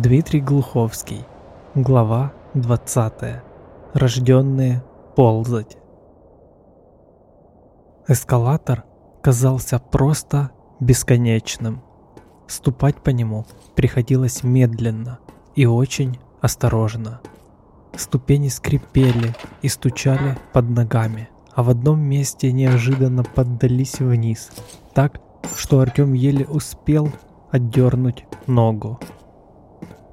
Дмитрий Глуховский. Глава 20. Рожденные ползать. Эскалатор казался просто бесконечным. Ступать по нему приходилось медленно и очень осторожно. Ступени скрипели и стучали под ногами, а в одном месте неожиданно поддались вниз, так, что Артем еле успел отдернуть ногу.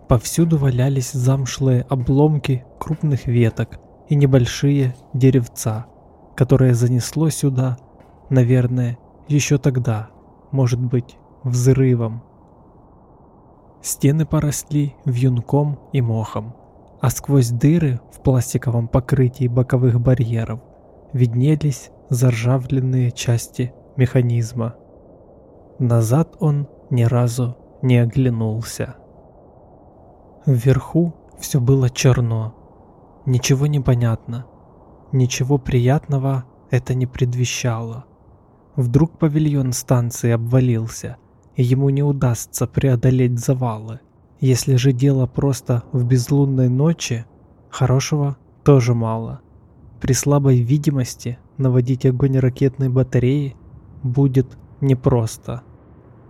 Повсюду валялись замшлые обломки крупных веток и небольшие деревца, которые занесло сюда, наверное, еще тогда, может быть, взрывом. Стены поросли вьюнком и мохом, а сквозь дыры в пластиковом покрытии боковых барьеров виднелись заржавленные части механизма. Назад он ни разу не оглянулся. Вверху все было черно. Ничего не понятно. Ничего приятного это не предвещало. Вдруг павильон станции обвалился, и ему не удастся преодолеть завалы. Если же дело просто в безлунной ночи, хорошего тоже мало. При слабой видимости наводить огонь ракетной батареи будет непросто.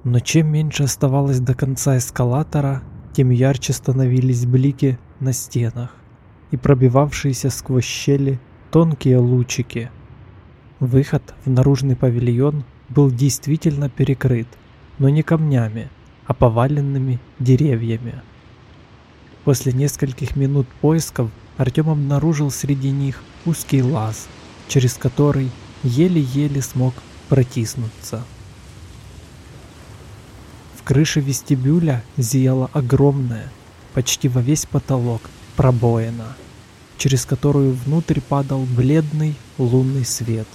Но чем меньше оставалось до конца эскалатора, тем ярче становились блики на стенах и пробивавшиеся сквозь щели тонкие лучики. Выход в наружный павильон был действительно перекрыт, но не камнями, а поваленными деревьями. После нескольких минут поисков Артем обнаружил среди них узкий лаз, через который еле-еле смог протиснуться крыше вестибюля зияла огромная, почти во весь потолок, пробоина, через которую внутрь падал бледный лунный свет.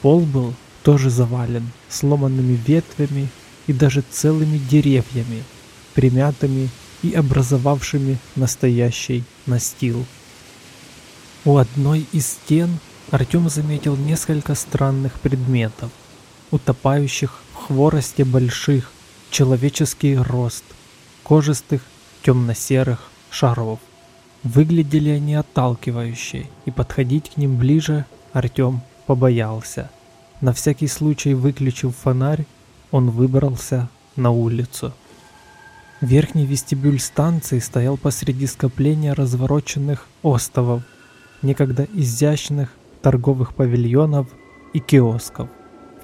Пол был тоже завален сломанными ветвями и даже целыми деревьями, примятыми и образовавшими настоящий настил. У одной из стен Артем заметил несколько странных предметов, утопающих в хворосте больших, человеческий рост, кожистых темно-серых шаров. Выглядели они отталкивающе, и подходить к ним ближе Артем побоялся. На всякий случай выключив фонарь, он выбрался на улицу. Верхний вестибюль станции стоял посреди скопления развороченных остовов, некогда изящных торговых павильонов и киосков.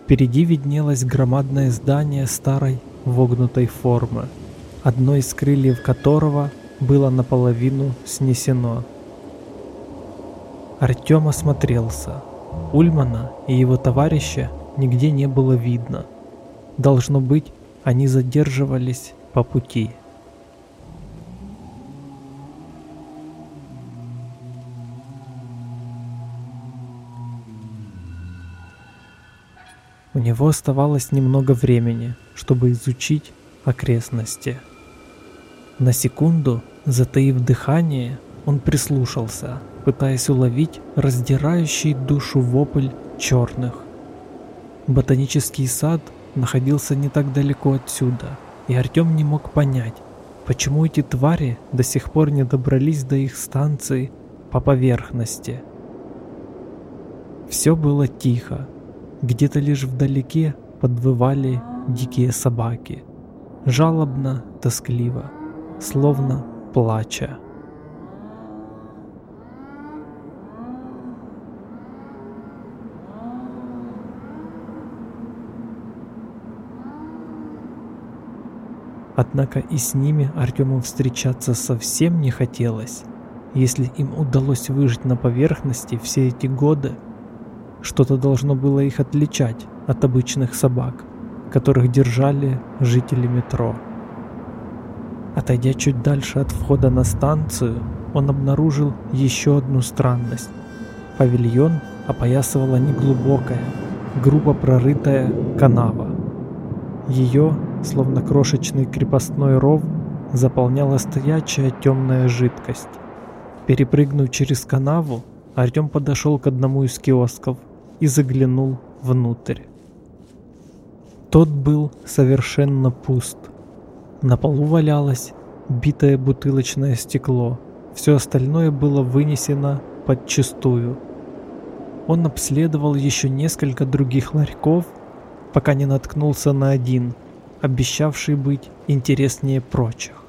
Впереди виднелось громадное здание старой вогнутой формы, одно из крыльев которого было наполовину снесено. Артем осмотрелся. Ульмана и его товарища нигде не было видно. Должно быть, они задерживались по пути. У него оставалось немного времени, чтобы изучить окрестности. На секунду, затаив дыхание, он прислушался, пытаясь уловить раздирающий душу вопль черных. Ботанический сад находился не так далеко отсюда, и Артем не мог понять, почему эти твари до сих пор не добрались до их станции по поверхности. Все было тихо, где-то лишь вдалеке подвывали дикие собаки, жалобно, тоскливо, словно плача. Однако и с ними Артему встречаться совсем не хотелось. Если им удалось выжить на поверхности все эти годы, что-то должно было их отличать от обычных собак, которых держали жители метро. Отойдя чуть дальше от входа на станцию, он обнаружил еще одну странность. Павильон опоясывала неглубокая, грубо прорытая канава. Ее, словно крошечный крепостной ров, заполняла стоячая темная жидкость. Перепрыгнув через канаву, Артем подошел к одному из киосков и заглянул внутрь. Тот был совершенно пуст. На полу валялась битое бутылочное стекло. Все остальное было вынесено подчистую. Он обследовал еще несколько других ларьков, пока не наткнулся на один, обещавший быть интереснее прочих.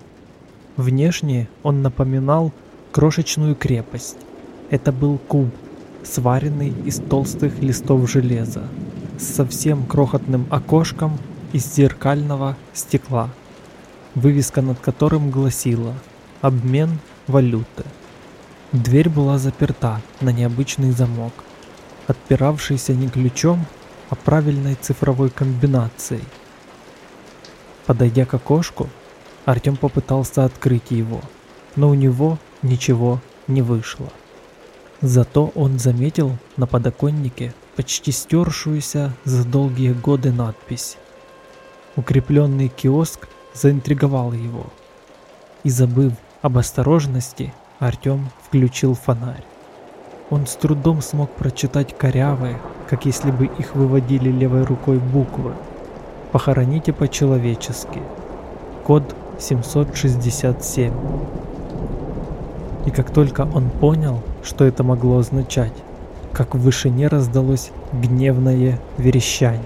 Внешне он напоминал крошечную крепость. Это был куб, сваренный из толстых листов железа, с совсем крохотным окошком из зеркального стекла, вывеска над которым гласила «Обмен валюты». Дверь была заперта на необычный замок, отпиравшийся не ключом, а правильной цифровой комбинацией. Подойдя к окошку, Артем попытался открыть его, но у него ничего не вышло. Зато он заметил на подоконнике почти стершуюся за долгие годы надпись. Укрепленный киоск заинтриговал его. И забыв об осторожности, Артем включил фонарь. Он с трудом смог прочитать корявые, как если бы их выводили левой рукой буквы. «Похороните по-человечески». Код 767. И как только он понял, что это могло означать, как в вышине раздалось гневное верещание.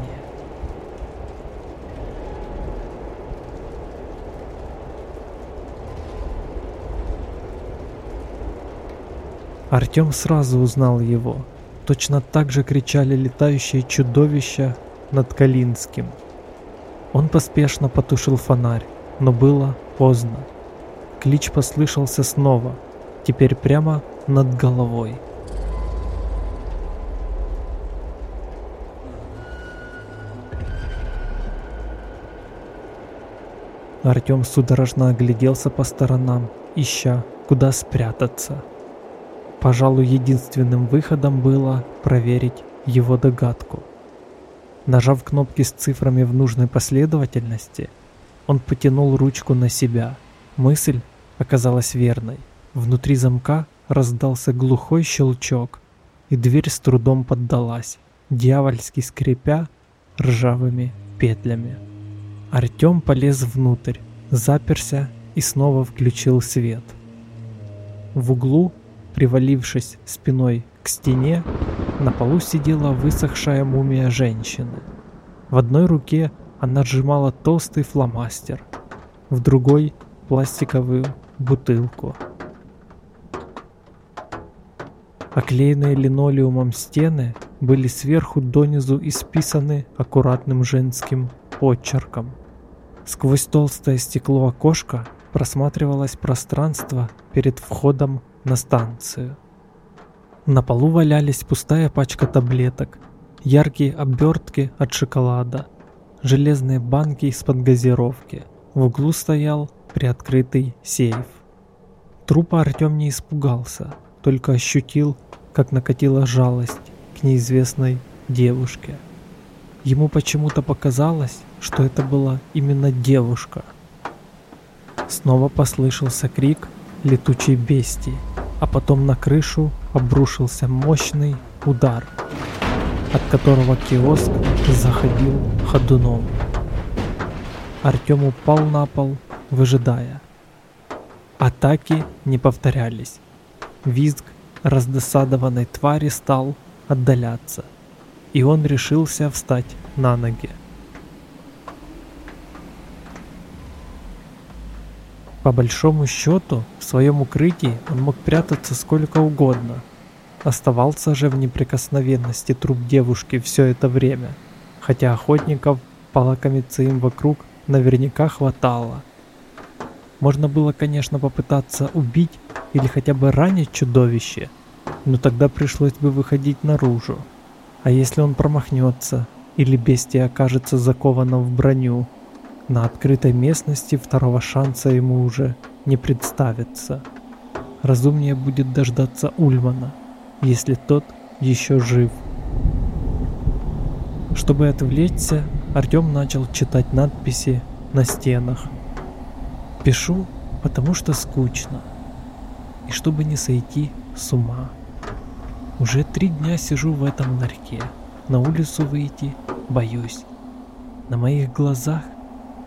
Артем сразу узнал его. Точно так же кричали летающие чудовища над Калинским. Он поспешно потушил фонарь, но было поздно. Клич послышался снова, теперь прямо над головой. Артем судорожно огляделся по сторонам, ища, куда спрятаться. Пожалуй, единственным выходом было проверить его догадку. Нажав кнопки с цифрами в нужной последовательности, он потянул ручку на себя. Мысль оказалась верной. Внутри замка раздался глухой щелчок, и дверь с трудом поддалась, дьявольски скрипя ржавыми петлями. Артем полез внутрь, заперся и снова включил свет. В углу Привалившись спиной к стене, на полу сидела высохшая мумия женщины. В одной руке она сжимала толстый фломастер, в другой — пластиковую бутылку. Оклеенные линолеумом стены были сверху донизу исписаны аккуратным женским почерком. Сквозь толстое стекло окошка просматривалось пространство перед входом на станцию. На полу валялись пустая пачка таблеток, яркие обертки от шоколада, железные банки из-под газировки. В углу стоял приоткрытый сейф. Трупа Артем не испугался, только ощутил, как накатила жалость к неизвестной девушке. Ему почему-то показалось, что это была именно девушка. Снова послышался крик летучей бестии а потом на крышу обрушился мощный удар, от которого киоск заходил ходуном. Артем упал на пол, выжидая. Атаки не повторялись. Визг раздосадованной твари стал отдаляться, и он решился встать на ноги. По большому счету, в своем укрытии он мог прятаться сколько угодно. Оставался же в неприкосновенности труп девушки все это время, хотя охотников полакомиться им вокруг наверняка хватало. Можно было, конечно, попытаться убить или хотя бы ранить чудовище, но тогда пришлось бы выходить наружу. А если он промахнется, или бестия окажется закована в броню, на открытой местности второго шанса ему уже не представится. Разумнее будет дождаться Ульмана, если тот еще жив. Чтобы отвлечься, Артем начал читать надписи на стенах. Пишу, потому что скучно. И чтобы не сойти с ума. Уже три дня сижу в этом ларьке. На улицу выйти боюсь. На моих глазах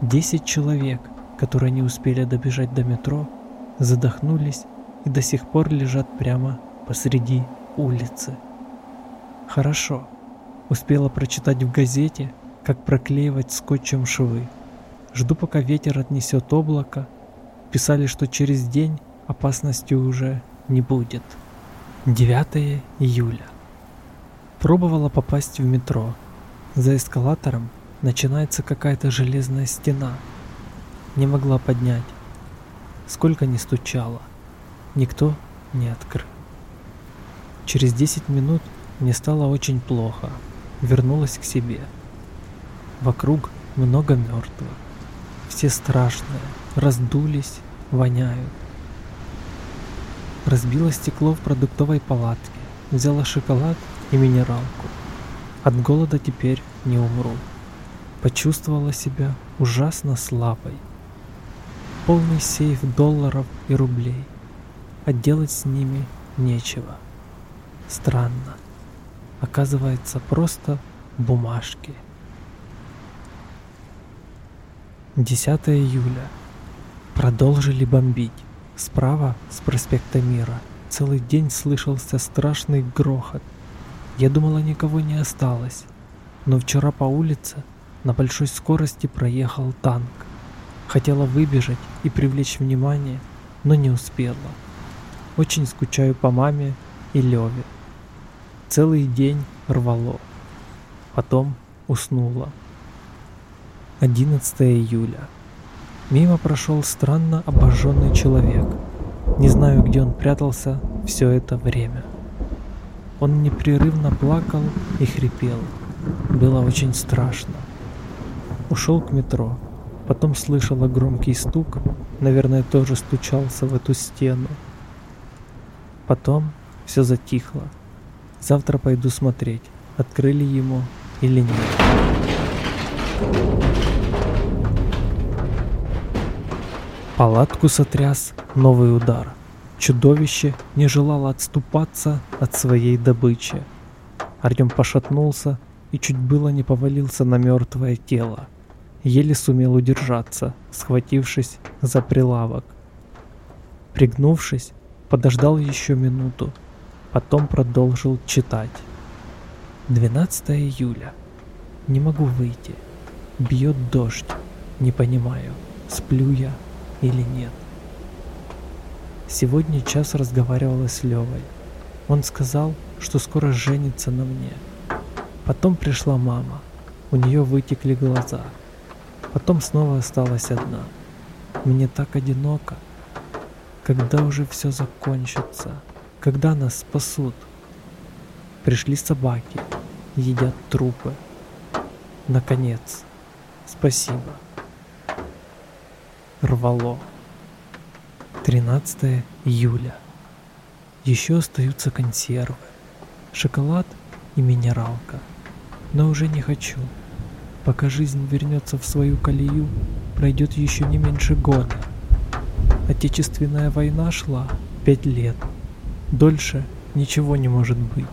Десять человек которые не успели добежать до метро, задохнулись и до сих пор лежат прямо посреди улицы. Хорошо. Успела прочитать в газете, как проклеивать скотчем швы. Жду, пока ветер отнесет облако. Писали, что через день опасности уже не будет. 9 июля. Пробовала попасть в метро. За эскалатором начинается какая-то железная стена. Не могла поднять. Сколько не стучала. Никто не открыл. Через 10 минут мне стало очень плохо. Вернулась к себе. Вокруг много мертвых. Все страшные, раздулись, воняют. Разбила стекло в продуктовой палатке, взяла шоколад и минералку. От голода теперь не умру. Почувствовала себя ужасно слабой. Полный сейф долларов и рублей, а делать с ними нечего. Странно оказывается просто бумажки. 10 июля. Продолжили бомбить. Справа, с проспекта Мира, целый день слышался страшный грохот. Я думала, никого не осталось. Но вчера по улице на большой скорости проехал танк. Хотела выбежать и привлечь внимание, но не успела. Очень скучаю по маме и Леве. Целый день рвало. Потом уснула. 11 июля. Мимо прошел странно обожженный человек. Не знаю, где он прятался все это время. Он непрерывно плакал и хрипел. Было очень страшно. Ушел к метро. Потом слышала громкий стук. Наверное, тоже стучался в эту стену. Потом все затихло. Завтра пойду смотреть, открыли ему или нет. Палатку сотряс новый удар. Чудовище не желало отступаться от своей добычи. Артем пошатнулся и чуть было не повалился на мертвое тело. Еле сумел удержаться, схватившись за прилавок. Пригнувшись, подождал еще минуту, Потом продолжил читать. 12 июля. Не могу выйти. Бьет дождь. Не понимаю, сплю я или нет. Сегодня час разговаривала с Левой. Он сказал, что скоро женится на мне. Потом пришла мама. У нее вытекли глаза. Потом снова осталась одна. Мне так одиноко. Когда уже все закончится? Когда нас спасут? Пришли собаки, едят трупы. Наконец, спасибо. Рвало. 13 июля. Еще остаются консервы, шоколад и минералка. Но уже не хочу. Пока жизнь вернется в свою колею, пройдет еще не меньше года. Отечественная война шла пять лет. Дольше ничего не может быть.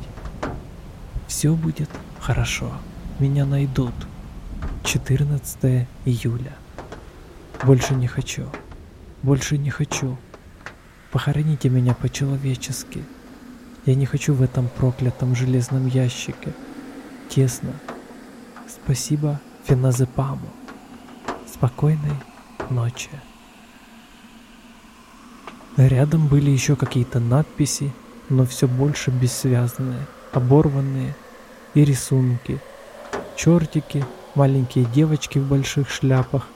Все будет хорошо. Меня найдут. 14 июля. Больше не хочу. Больше не хочу. Похороните меня по-человечески. Я не хочу в этом проклятом железном ящике. Тесно. Спасибо Феназепаму. Спокойной ночи. Рядом были еще какие-то надписи, но все больше бессвязные, оборванные и рисунки. Чертики, маленькие девочки в больших шляпах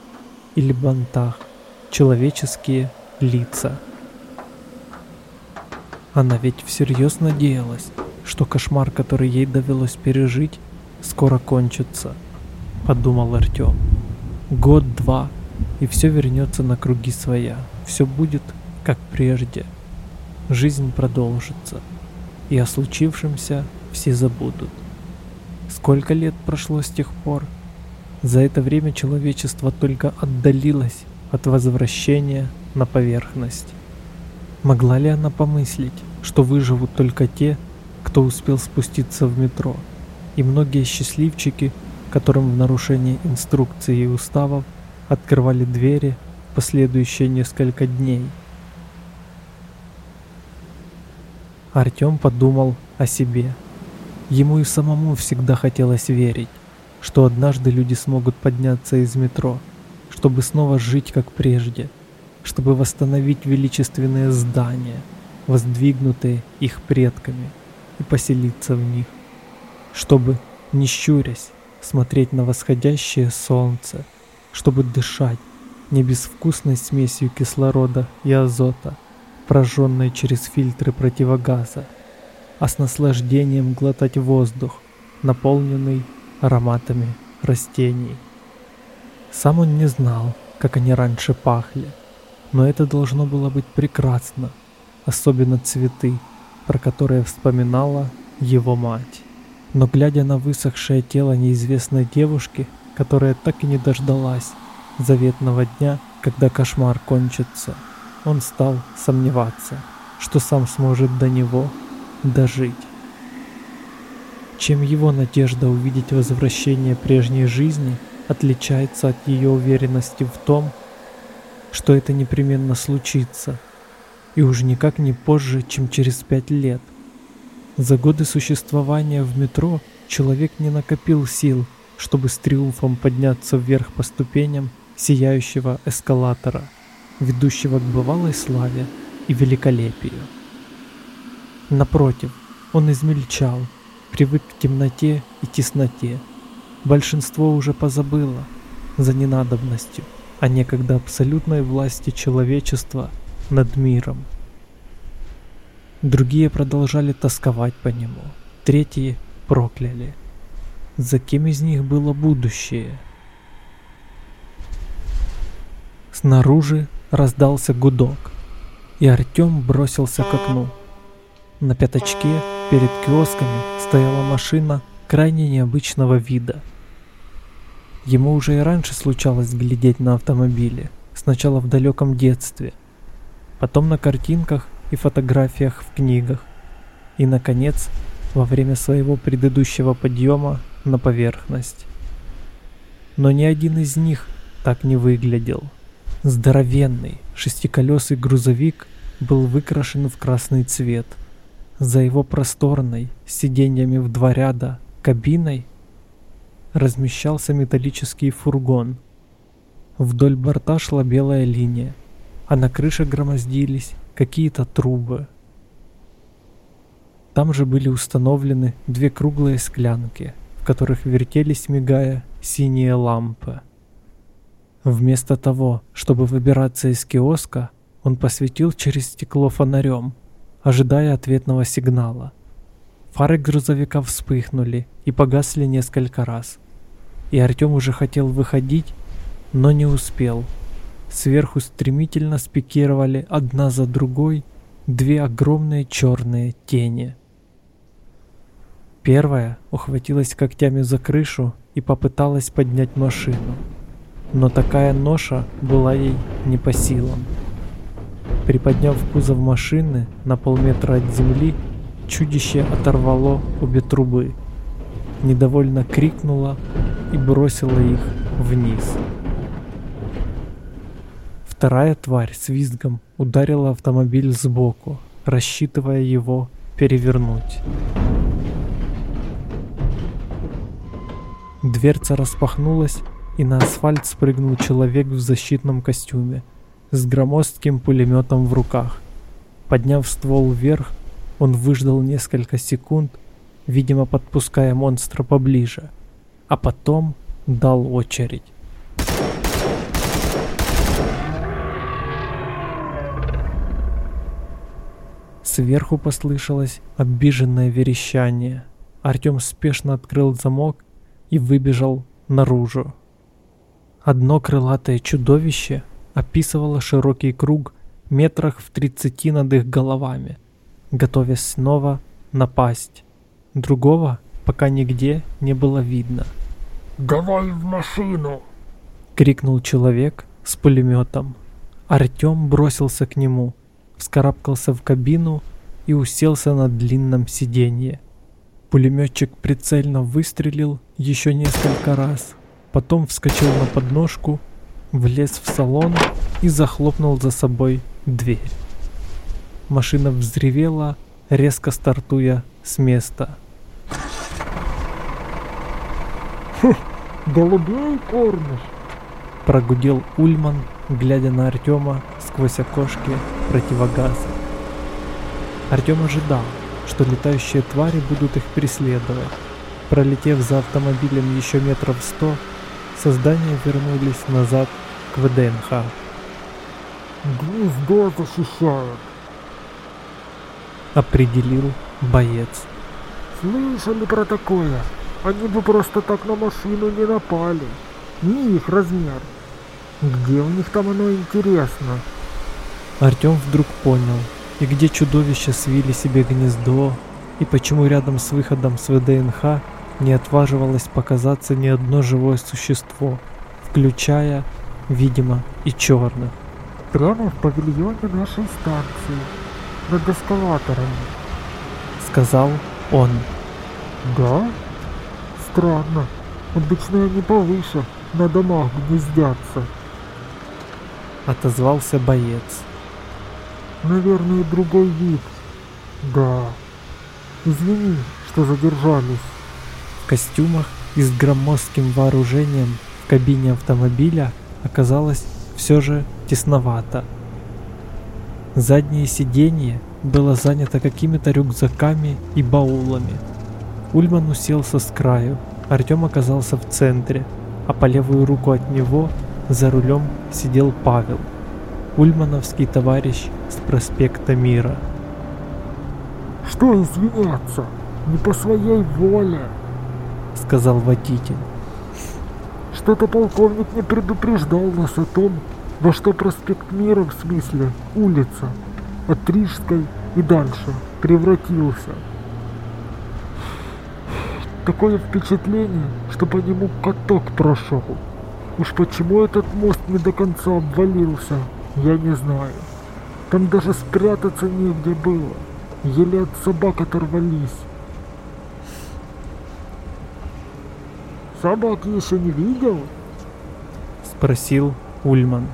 или бантах, человеческие лица. Она ведь всерьез надеялась, что кошмар, который ей довелось пережить, скоро кончится, подумал Артем. Год-два, и все вернется на круги своя, все будет как прежде. Жизнь продолжится, и о случившемся все забудут. Сколько лет прошло с тех пор? За это время человечество только отдалилось от возвращения на поверхность. Могла ли она помыслить, что выживут только те, кто успел спуститься в метро, и многие счастливчики, которым в нарушении инструкций и уставов открывали двери последующие несколько дней. Артём подумал о себе. Ему и самому всегда хотелось верить, что однажды люди смогут подняться из метро, чтобы снова жить как прежде, чтобы восстановить величественные здания, воздвигнутые их предками, и поселиться в них, чтобы, не щурясь, смотреть на восходящее солнце, чтобы дышать не безвкусной смесью кислорода и азота, прожженной через фильтры противогаза, а с наслаждением глотать воздух, наполненный ароматами растений. Сам он не знал, как они раньше пахли, но это должно было быть прекрасно, особенно цветы, про которые вспоминала его мать. Но глядя на высохшее тело неизвестной девушки, которая так и не дождалась заветного дня, когда кошмар кончится, он стал сомневаться, что сам сможет до него дожить. Чем его надежда увидеть возвращение прежней жизни отличается от ее уверенности в том, что это непременно случится, и уж никак не позже, чем через пять лет. За годы существования в метро человек не накопил сил, чтобы с триумфом подняться вверх по ступеням сияющего эскалатора, ведущего к бывалой славе и великолепию. Напротив, он измельчал, привык к темноте и тесноте. Большинство уже позабыло за ненадобностью о некогда абсолютной власти человечества над миром. Другие продолжали тосковать по нему, третьи прокляли. За кем из них было будущее? Снаружи раздался гудок, и Артем бросился к окну. На пятачке перед киосками стояла машина крайне необычного вида. Ему уже и раньше случалось глядеть на автомобили, сначала в далеком детстве, потом на картинках и фотографиях в книгах. И, наконец, во время своего предыдущего подъема на поверхность. Но ни один из них так не выглядел. Здоровенный шестиколесый грузовик был выкрашен в красный цвет. За его просторной, сиденьями в два ряда, кабиной размещался металлический фургон. Вдоль борта шла белая линия, а на крыше громоздились какие-то трубы. Там же были установлены две круглые склянки, в которых вертелись, мигая, синие лампы. Вместо того, чтобы выбираться из киоска, он посветил через стекло фонарем, ожидая ответного сигнала. Фары грузовика вспыхнули и погасли несколько раз. И Артем уже хотел выходить, но не успел – Сверху стремительно спикировали одна за другой две огромные черные тени. Первая ухватилась когтями за крышу и попыталась поднять машину. Но такая ноша была ей не по силам. Приподняв кузов машины на полметра от земли, чудище оторвало обе трубы, недовольно крикнуло и бросило их вниз. Вторая тварь с визгом ударила автомобиль сбоку, рассчитывая его перевернуть. Дверца распахнулась, и на асфальт спрыгнул человек в защитном костюме с громоздким пулеметом в руках. Подняв ствол вверх, он выждал несколько секунд, видимо подпуская монстра поближе, а потом дал очередь. Сверху послышалось обиженное верещание. Артем спешно открыл замок и выбежал наружу. Одно крылатое чудовище описывало широкий круг метрах в тридцати над их головами, готовясь снова напасть. Другого пока нигде не было видно. «Давай в машину!» — крикнул человек с пулеметом. Артем бросился к нему — вскарабкался в кабину и уселся на длинном сиденье. Пулеметчик прицельно выстрелил еще несколько раз, потом вскочил на подножку, влез в салон и захлопнул за собой дверь. Машина взревела, резко стартуя с места. Голубей кормишь? Прогудел Ульман, глядя на Артема сквозь окошки противогаза. Артем ожидал, что летающие твари будут их преследовать. Пролетев за автомобилем еще метров сто, создания вернулись назад ВДНХ. Гнездо защищают. Определил боец. Слышали про такое? Они бы просто так на машину не напали. Не их размер. Где у них там оно интересно? Артем вдруг понял, и где чудовища свили себе гнездо, и почему рядом с выходом с ВДНХ не отваживалось показаться ни одно живое существо, включая, видимо, и черных. Прямо в павильоне нашей станции, над эскалаторами. Сказал он. Да? Странно. Обычно они повыше, на домах гнездятся. Отозвался боец. Наверное, другой вид. Да. Извини, что задержались. В костюмах и с громоздким вооружением в кабине автомобиля оказалось все же тесновато. Заднее сиденье было занято какими-то рюкзаками и баулами. Ульман уселся с краю, Артем оказался в центре, а по левую руку от него за рулем сидел Павел, ульмановский товарищ с проспекта Мира. Что извиняться? Не по своей воле, сказал водитель. Что-то полковник не предупреждал нас о том, во что проспект Мира, в смысле улица, от Рижской и дальше превратился. Такое впечатление, что по нему каток прошел. Уж почему этот мост не до конца обвалился, я не знаю. Там даже спрятаться негде было. Еле от собак оторвались. Собак еще не видел? Спросил Ульман.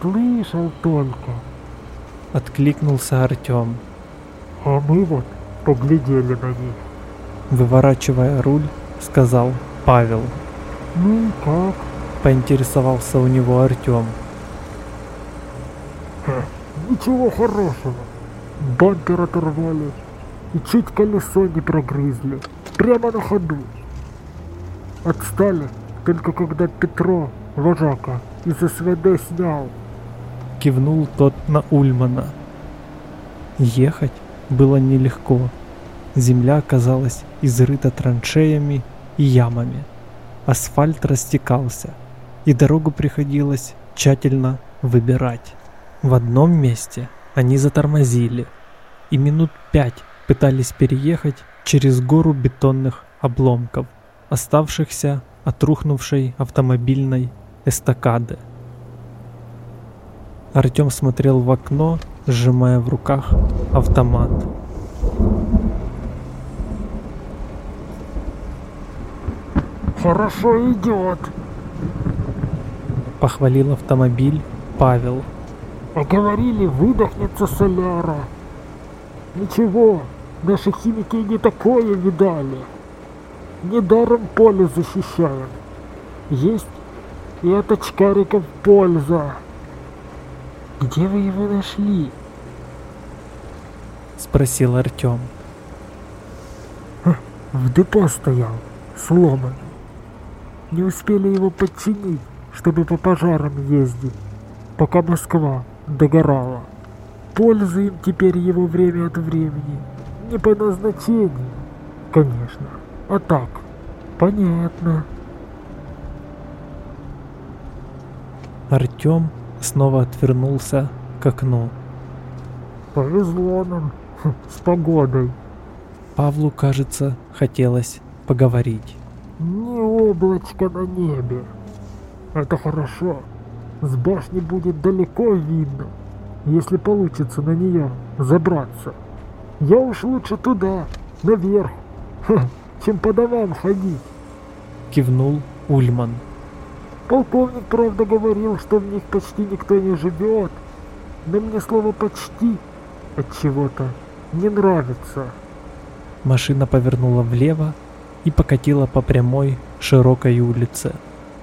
Слышал только. Откликнулся Артем. А мы вот поглядели на них. Выворачивая руль, сказал Павел. Ну и как? Поинтересовался у него Артем. Ничего хорошего. Бампер оторвали и чуть колесо не прогрызли. Прямо на ходу. Отстали только когда Петро, вожака, из СВД снял. Кивнул тот на Ульмана. Ехать было нелегко. Земля оказалась изрыта траншеями и ямами. Асфальт растекался, и дорогу приходилось тщательно выбирать. В одном месте они затормозили и минут пять пытались переехать через гору бетонных обломков, оставшихся от рухнувшей автомобильной эстакады. Артем смотрел в окно, сжимая в руках автомат. Хорошо идет. Похвалил автомобиль Павел. А говорили, выдохнется соляра. Ничего, наши химики не такое видали. Недаром поле защищаем. Есть и от очкариков польза. Где вы его нашли? Спросил Артем. В депо стоял, сломанный. Не успели его подчинить, чтобы по пожарам ездить, пока Москва догорала. Пользуем теперь его время от времени. Не по назначению, конечно, а так, понятно. Артем снова отвернулся к окну. Повезло нам с погодой. Павлу, кажется, хотелось поговорить. Не облачко на небе. Это хорошо. С башни будет далеко видно, если получится на нее забраться. Я уж лучше туда, наверх, ха, чем по домам ходить. Кивнул Ульман. Полковник, правда, говорил, что в них почти никто не живет. Но мне слово «почти» от чего-то не нравится. Машина повернула влево и покатила по прямой широкой улице,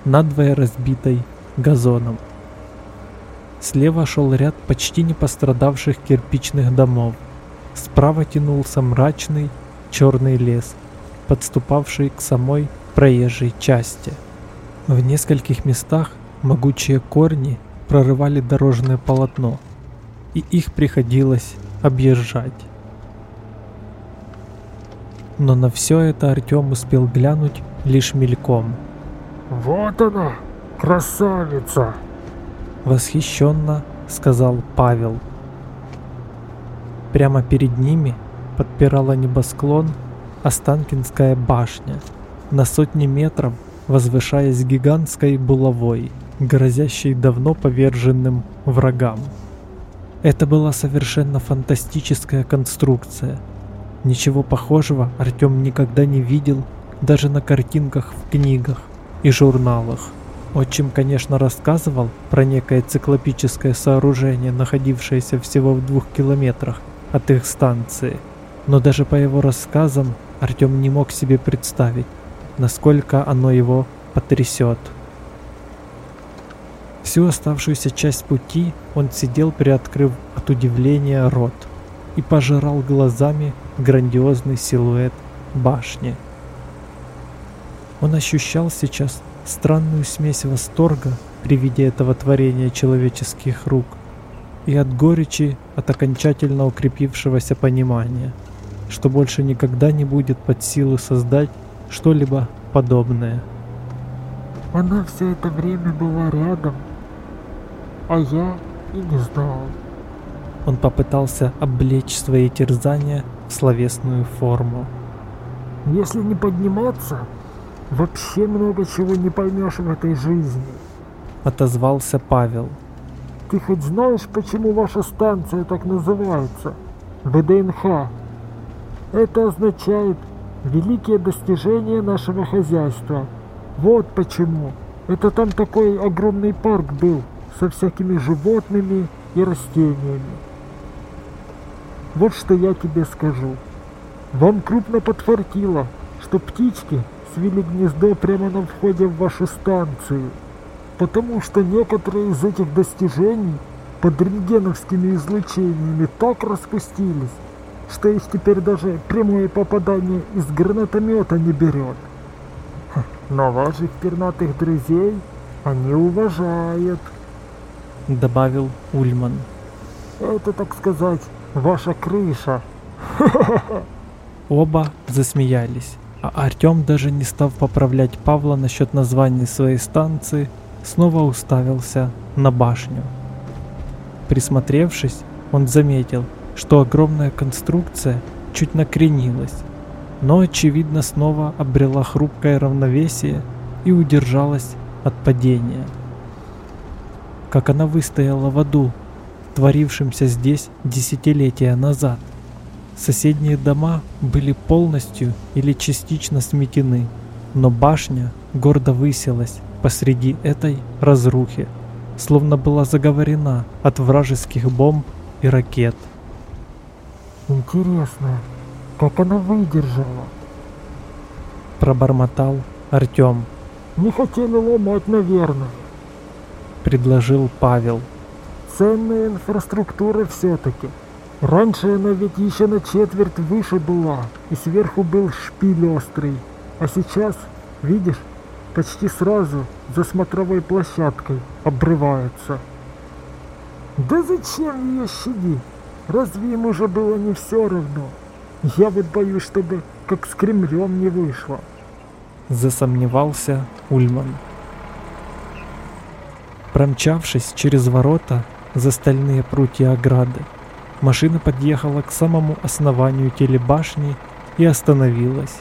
надвое разбитой газоном. Слева шел ряд почти не пострадавших кирпичных домов. Справа тянулся мрачный черный лес, подступавший к самой проезжей части. В нескольких местах могучие корни прорывали дорожное полотно, и их приходилось объезжать. Но на все это Артем успел глянуть лишь мельком. «Вот она, красавица!» Восхищенно сказал Павел. Прямо перед ними подпирала небосклон Останкинская башня, на сотни метров возвышаясь гигантской булавой, грозящей давно поверженным врагам. Это была совершенно фантастическая конструкция. Ничего похожего Артем никогда не видел даже на картинках в книгах и журналах. Отчим, конечно, рассказывал про некое циклопическое сооружение, находившееся всего в двух километрах от их станции. Но даже по его рассказам Артем не мог себе представить, насколько оно его потрясет. Всю оставшуюся часть пути он сидел, приоткрыв от удивления рот, и пожирал глазами грандиозный силуэт башни. Он ощущал сейчас странную смесь восторга при виде этого творения человеческих рук и от горечи от окончательно укрепившегося понимания, что больше никогда не будет под силу создать что-либо подобное. Она все это время была рядом, а я и не знал. Он попытался облечь свои терзания в словесную форму. Если не подниматься, вообще много чего не поймешь в этой жизни. Отозвался Павел. Ты хоть знаешь, почему ваша станция так называется? ВДНХ. Это означает великие достижения нашего хозяйства. Вот почему. Это там такой огромный парк был со всякими животными и растениями. Вот что я тебе скажу. Вам крупно подфартило, что птички свели гнездо прямо на входе в вашу станцию, потому что некоторые из этих достижений под рентгеновскими излучениями так распустились, что их теперь даже прямое попадание из гранатомета не берет. Но ваших пернатых друзей они уважают, добавил Ульман. Это, так сказать, ваша крыша. Оба засмеялись, а Артем, даже не став поправлять Павла насчет названия своей станции, снова уставился на башню. Присмотревшись, он заметил, что огромная конструкция чуть накренилась, но очевидно снова обрела хрупкое равновесие и удержалась от падения. Как она выстояла в аду, творившемся здесь десятилетия назад. Соседние дома были полностью или частично сметены, но башня гордо высилась посреди этой разрухи, словно была заговорена от вражеских бомб и ракет. Интересно, как она выдержала? Пробормотал Артем. Не хотели ломать, наверное. Предложил Павел. Ценная инфраструктура все-таки. Раньше она ведь еще на четверть выше была, и сверху был шпиль острый. А сейчас, видишь, почти сразу за смотровой площадкой обрывается. Да зачем ее щадить? Разве ему же было не все равно? Я вот боюсь, чтобы как с Кремлем не вышло. Засомневался Ульман. Промчавшись через ворота за стальные прутья ограды, машина подъехала к самому основанию телебашни и остановилась.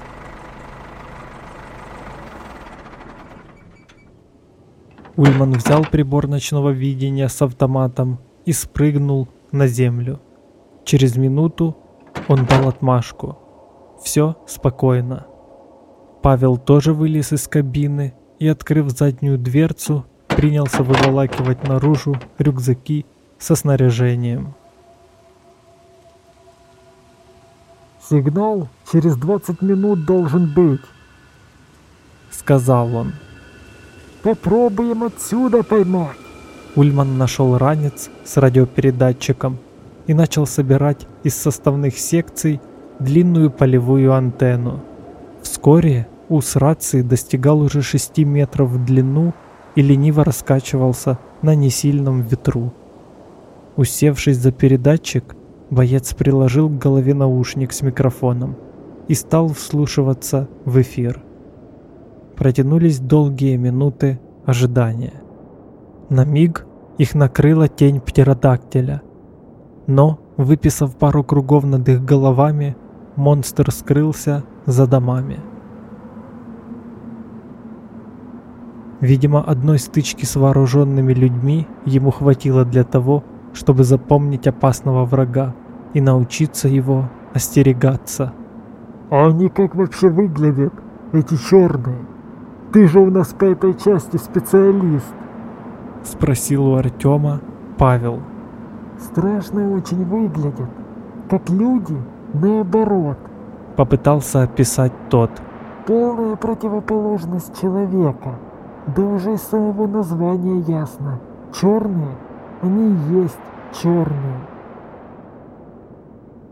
Ульман взял прибор ночного видения с автоматом и спрыгнул на землю. Через минуту он дал отмашку. Все спокойно. Павел тоже вылез из кабины и, открыв заднюю дверцу, принялся выволакивать наружу рюкзаки со снаряжением. «Сигнал через 20 минут должен быть», — сказал он. «Попробуем отсюда поймать». Ульман нашел ранец с радиопередатчиком и начал собирать из составных секций длинную полевую антенну. Вскоре ус рации достигал уже 6 метров в длину и лениво раскачивался на несильном ветру. Усевшись за передатчик, боец приложил к голове наушник с микрофоном и стал вслушиваться в эфир. Протянулись долгие минуты ожидания. На миг их накрыла тень птеродактиля. Но, выписав пару кругов над их головами, монстр скрылся за домами. Видимо, одной стычки с вооруженными людьми ему хватило для того, чтобы запомнить опасного врага и научиться его остерегаться. «А они как вообще выглядят, эти черные? Ты же у нас по этой части специалист!» Спросил у Артема Павел. «Страшно очень выглядят, как люди, наоборот», попытался описать тот. «Полная противоположность человека». Да уже из самого названия ясно. Черные, они и есть черные.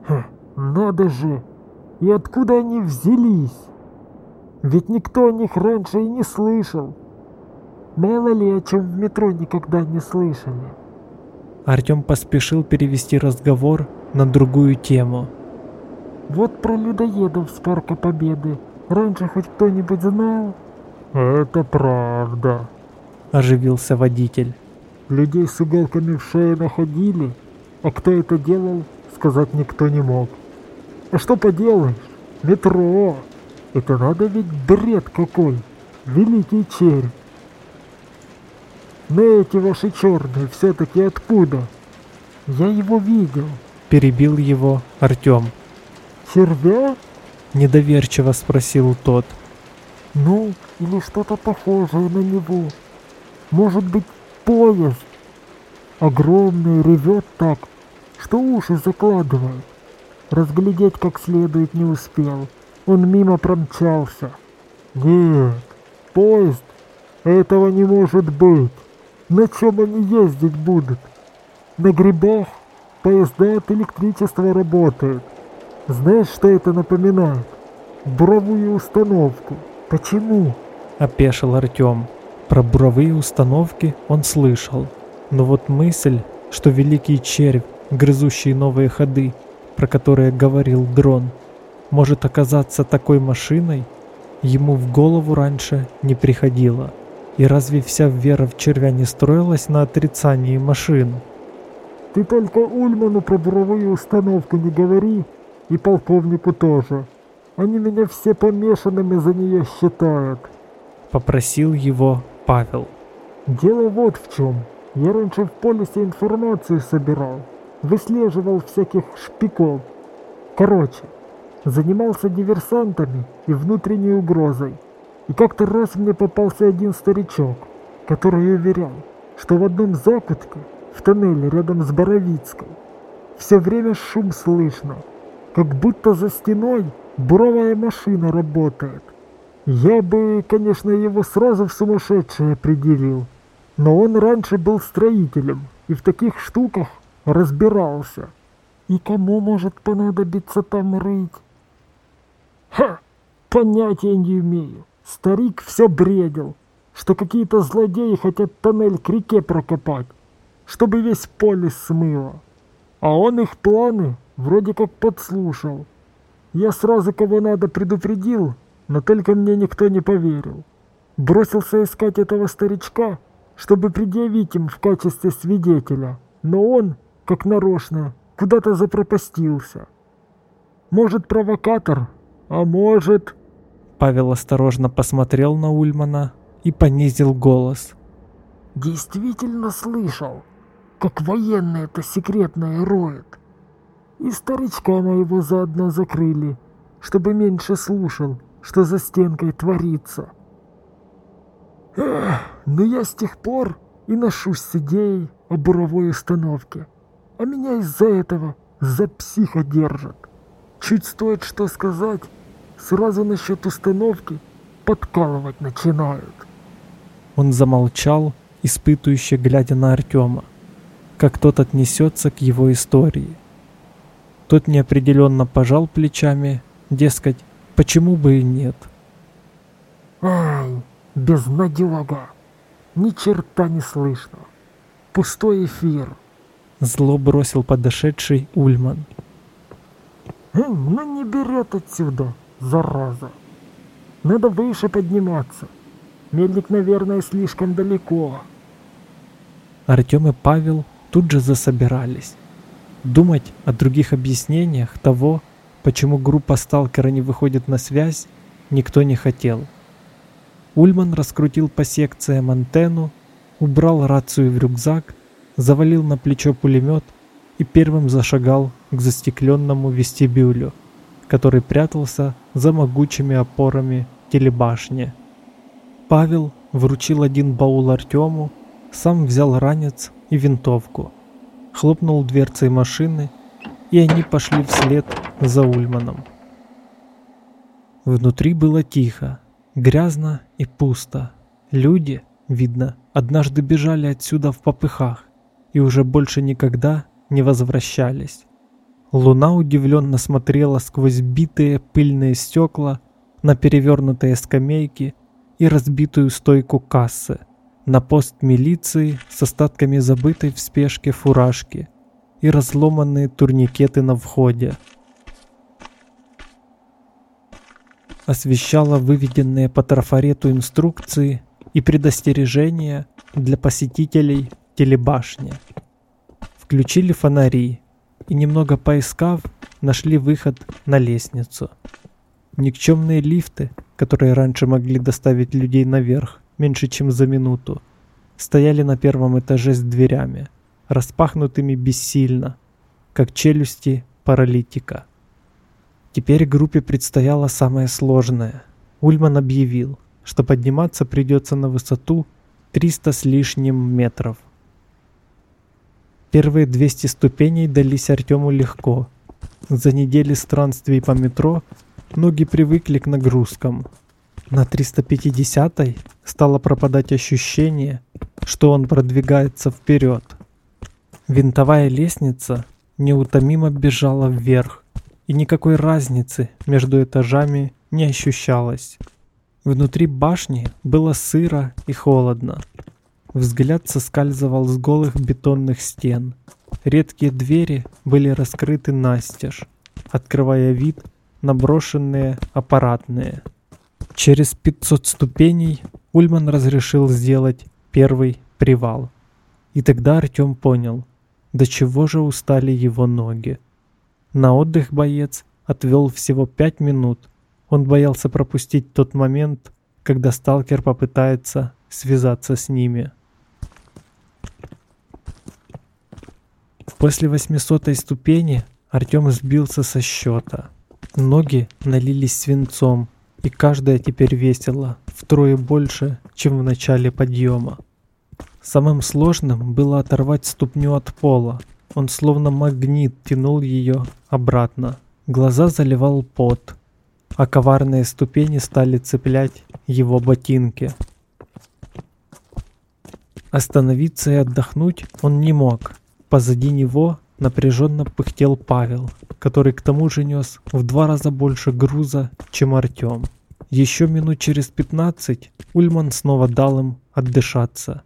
Хм, надо же! И откуда они взялись? Ведь никто о них раньше и не слышал. Мало ли о чем в метро никогда не слышали. Артем поспешил перевести разговор на другую тему. Вот про людоедов с Парка Победы раньше хоть кто-нибудь знал? «Это правда», – оживился водитель. «Людей с иголками в шее находили, а кто это делал, сказать никто не мог. А что поделаешь? Метро! Это надо ведь бред какой! Великий червь! Но эти ваши черные все-таки откуда? Я его видел. Перебил его Артем. Червя? Недоверчиво спросил тот. Ну, или что-то похожее на него. Может быть, поезд. Огромный, ревет так, что уши закладывает. Разглядеть как следует не успел. Он мимо промчался. Нет, поезд. Этого не может быть. На чем они ездить будут? На грибах? Поезда от электричества работают. Знаешь, что это напоминает? Буровую установку. Почему? Опешил Артем. Про буровые установки он слышал. Но вот мысль, что великий червь, грызущий новые ходы, про которые говорил дрон, может оказаться такой машиной, ему в голову раньше не приходило. И разве вся вера в червя не строилась на отрицании машин? Ты только Ульману про буровую установку не говори, и полковнику тоже. Они меня все помешанными за нее считают. Попросил его Павел. Дело вот в чем. Я раньше в полисе информацию собирал. Выслеживал всяких шпиков. Короче, занимался диверсантами и внутренней угрозой. И как-то раз мне попался один старичок, который уверял, что в одном закутке, в тоннеле рядом с Боровицкой, все время шум слышно, как будто за стеной буровая машина работает. Я бы, конечно, его сразу в сумасшедшее определил, но он раньше был строителем и в таких штуках разбирался. И кому может понадобиться там рыть? Ха! Понятия не имею. Старик все бредил, что какие-то злодеи хотят тоннель к реке прокопать, чтобы весь полис смыло. А он их планы вроде как подслушал. Я сразу кого надо предупредил, но только мне никто не поверил. Бросился искать этого старичка, чтобы предъявить им в качестве свидетеля, но он, как нарочно, куда-то запропастился. Может, провокатор, а может... Павел осторожно посмотрел на Ульмана и понизил голос. Действительно слышал, как военные это секретное роют. И старичка моего заодно закрыли, чтобы меньше слушал, что за стенкой творится. Эх, но я с тех пор и ношусь с идеей о буровой установке. А меня из-за этого за психа держат. Чуть стоит что сказать, сразу насчет установки подкалывать начинают. Он замолчал, испытывающе глядя на Артема, как тот отнесется к его истории. Тот неопределенно пожал плечами, дескать, почему бы и нет. Ай, безнадега, ни черта не слышно. Пустой эфир. Зло бросил подошедший Ульман. Ну не берет отсюда, зараза. Надо выше подниматься. Мельник, наверное, слишком далеко. Артем и Павел тут же засобирались. Думать о других объяснениях того, почему группа сталкера не выходит на связь, никто не хотел. Ульман раскрутил по секциям антенну, убрал рацию в рюкзак, завалил на плечо пулемет и первым зашагал к застекленному вестибюлю, который прятался за могучими опорами телебашни. Павел вручил один баул Артему, сам взял ранец и винтовку, хлопнул дверцей машины, и они пошли вслед за Ульманом. Внутри было тихо, Грязно и пусто. Люди, видно, однажды бежали отсюда в попыхах и уже больше никогда не возвращались. Луна удивленно смотрела сквозь битые пыльные стекла на перевернутые скамейки и разбитую стойку кассы, на пост милиции с остатками забытой в спешке фуражки и разломанные турникеты на входе – освещала выведенные по трафарету инструкции и предостережения для посетителей телебашни. Включили фонари и, немного поискав, нашли выход на лестницу. Никчемные лифты, которые раньше могли доставить людей наверх меньше, чем за минуту, стояли на первом этаже с дверями, распахнутыми бессильно, как челюсти паралитика. Теперь группе предстояло самое сложное. Ульман объявил, что подниматься придется на высоту 300 с лишним метров. Первые 200 ступеней дались Артему легко. За недели странствий по метро ноги привыкли к нагрузкам. На 350-й стало пропадать ощущение, что он продвигается вперед. Винтовая лестница неутомимо бежала вверх, и никакой разницы между этажами не ощущалось. Внутри башни было сыро и холодно. Взгляд соскальзывал с голых бетонных стен. Редкие двери были раскрыты настежь, открывая вид на брошенные аппаратные. Через 500 ступеней Ульман разрешил сделать первый привал. И тогда Артем понял, до чего же устали его ноги. На отдых боец отвел всего пять минут. Он боялся пропустить тот момент, когда сталкер попытается связаться с ними. После восьмисотой ступени Артем сбился со счета. Ноги налились свинцом, и каждая теперь весила втрое больше, чем в начале подъема. Самым сложным было оторвать ступню от пола, он словно магнит тянул ее обратно. Глаза заливал пот, а коварные ступени стали цеплять его ботинки. Остановиться и отдохнуть он не мог. Позади него напряженно пыхтел Павел, который к тому же нес в два раза больше груза, чем Артем. Еще минут через пятнадцать Ульман снова дал им отдышаться.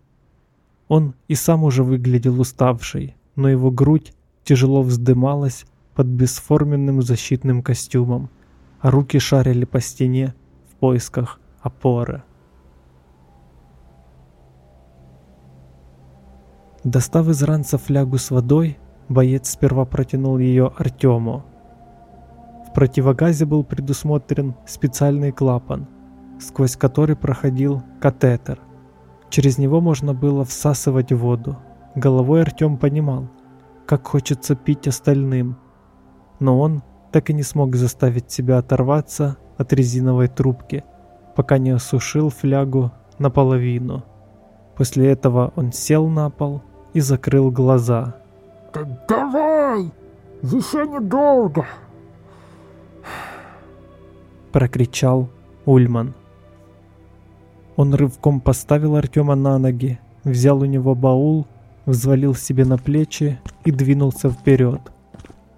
Он и сам уже выглядел уставший, но его грудь тяжело вздымалась под бесформенным защитным костюмом, а руки шарили по стене в поисках опоры. Достав из ранца флягу с водой, боец сперва протянул ее Артему. В противогазе был предусмотрен специальный клапан, сквозь который проходил катетер. Через него можно было всасывать воду. Головой Артем понимал, как хочется пить остальным. Но он так и не смог заставить себя оторваться от резиновой трубки, пока не осушил флягу наполовину. После этого он сел на пол и закрыл глаза. Да давай! Еще недолго! Прокричал Ульман. Он рывком поставил Артема на ноги, взял у него баул, взвалил себе на плечи и двинулся вперед.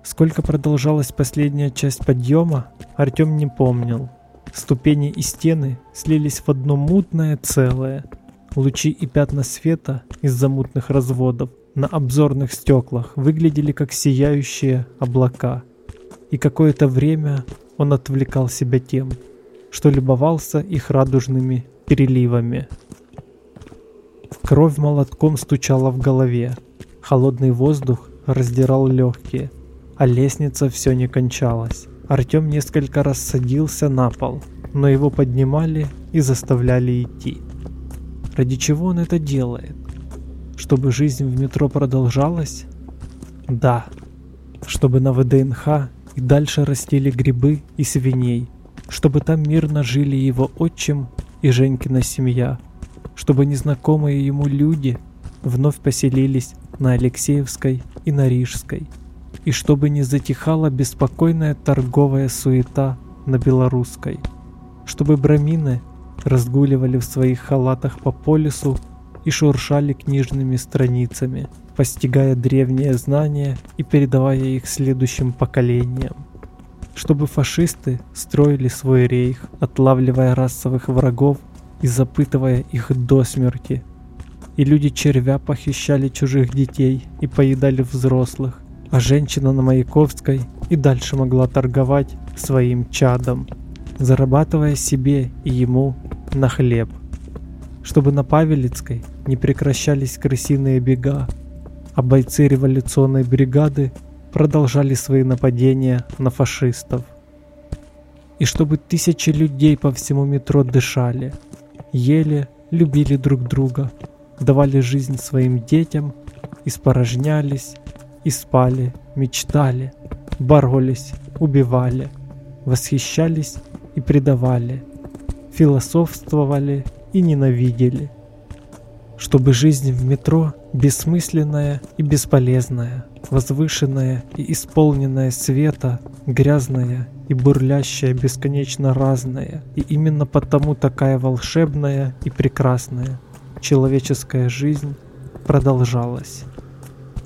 Сколько продолжалась последняя часть подъема, Артем не помнил. Ступени и стены слились в одно мутное целое. Лучи и пятна света из-за мутных разводов на обзорных стеклах выглядели как сияющие облака. И какое-то время он отвлекал себя тем, что любовался их радужными переливами. Кровь молотком стучала в голове. Холодный воздух раздирал легкие, а лестница все не кончалась. Артем несколько раз садился на пол, но его поднимали и заставляли идти. Ради чего он это делает? Чтобы жизнь в метро продолжалась? Да. Чтобы на ВДНХ и дальше растили грибы и свиней. Чтобы там мирно жили его отчим и Женькина семья. Чтобы незнакомые ему люди вновь поселились на Алексеевской и на Рижской – и чтобы не затихала беспокойная торговая суета на белорусской, чтобы брамины разгуливали в своих халатах по полюсу и шуршали книжными страницами, постигая древние знания и передавая их следующим поколениям. Чтобы фашисты строили свой рейх, отлавливая расовых врагов и запытывая их до смерти. И люди червя похищали чужих детей и поедали взрослых, а женщина на Маяковской и дальше могла торговать своим чадом, зарабатывая себе и ему на хлеб. Чтобы на Павелецкой не прекращались крысиные бега, а бойцы революционной бригады продолжали свои нападения на фашистов. И чтобы тысячи людей по всему метро дышали, ели, любили друг друга, давали жизнь своим детям, испорожнялись, и спали, мечтали, боролись, убивали, восхищались и предавали, философствовали и ненавидели. Чтобы жизнь в метро бессмысленная и бесполезная, возвышенная и исполненная света, грязная и бурлящая бесконечно разная, и именно потому такая волшебная и прекрасная человеческая жизнь продолжалась.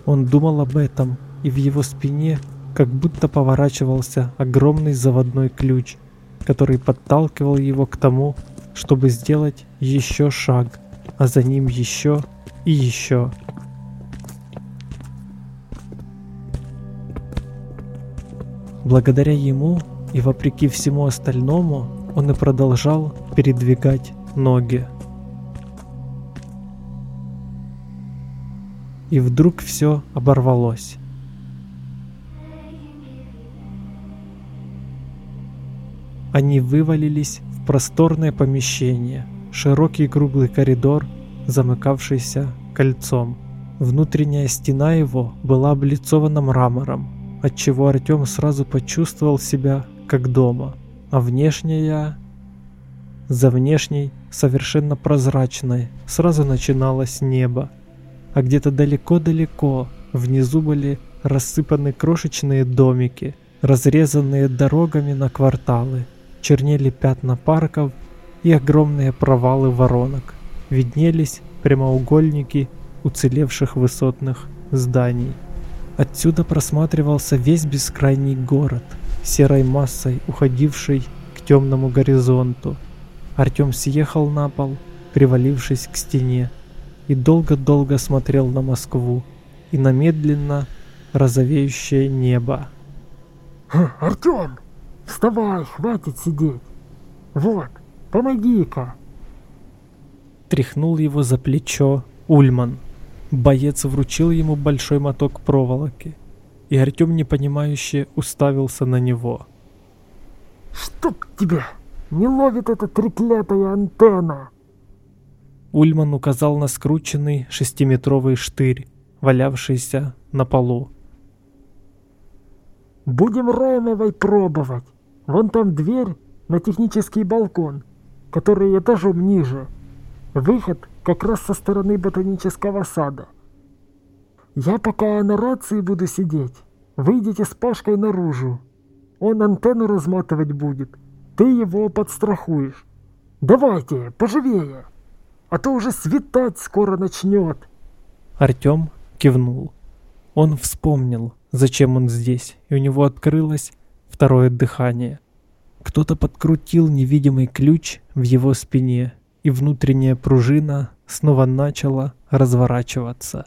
Он думал об этом, и в его спине как будто поворачивался огромный заводной ключ, который подталкивал его к тому, чтобы сделать еще шаг, а за ним еще и еще. Благодаря ему и вопреки всему остальному он и продолжал передвигать ноги. и вдруг все оборвалось. Они вывалились в просторное помещение, широкий круглый коридор, замыкавшийся кольцом. Внутренняя стена его была облицована мрамором, отчего Артем сразу почувствовал себя как дома, а внешняя... За внешней, совершенно прозрачной, сразу начиналось небо, а где-то далеко-далеко внизу были рассыпаны крошечные домики, разрезанные дорогами на кварталы, чернели пятна парков и огромные провалы воронок, виднелись прямоугольники уцелевших высотных зданий. Отсюда просматривался весь бескрайний город, серой массой уходивший к темному горизонту. Артем съехал на пол, привалившись к стене, и долго-долго смотрел на Москву и на медленно розовеющее небо. «Артем, вставай, хватит сидеть! Вот, помоги-ка!» Тряхнул его за плечо Ульман. Боец вручил ему большой моток проволоки, и Артем непонимающе уставился на него. «Чтоб тебя! Не ловит эта треклятая антенна!» Ульман указал на скрученный шестиметровый штырь, валявшийся на полу. «Будем Ромовой пробовать. Вон там дверь на технический балкон, который этажом ниже. Выход как раз со стороны ботанического сада. Я пока на рации буду сидеть. Выйдите с Пашкой наружу. Он антенну разматывать будет. Ты его подстрахуешь. Давайте, поживее. А то уже светать скоро начнет. Артем кивнул. Он вспомнил, зачем он здесь, и у него открылось второе дыхание. Кто-то подкрутил невидимый ключ в его спине, и внутренняя пружина снова начала разворачиваться.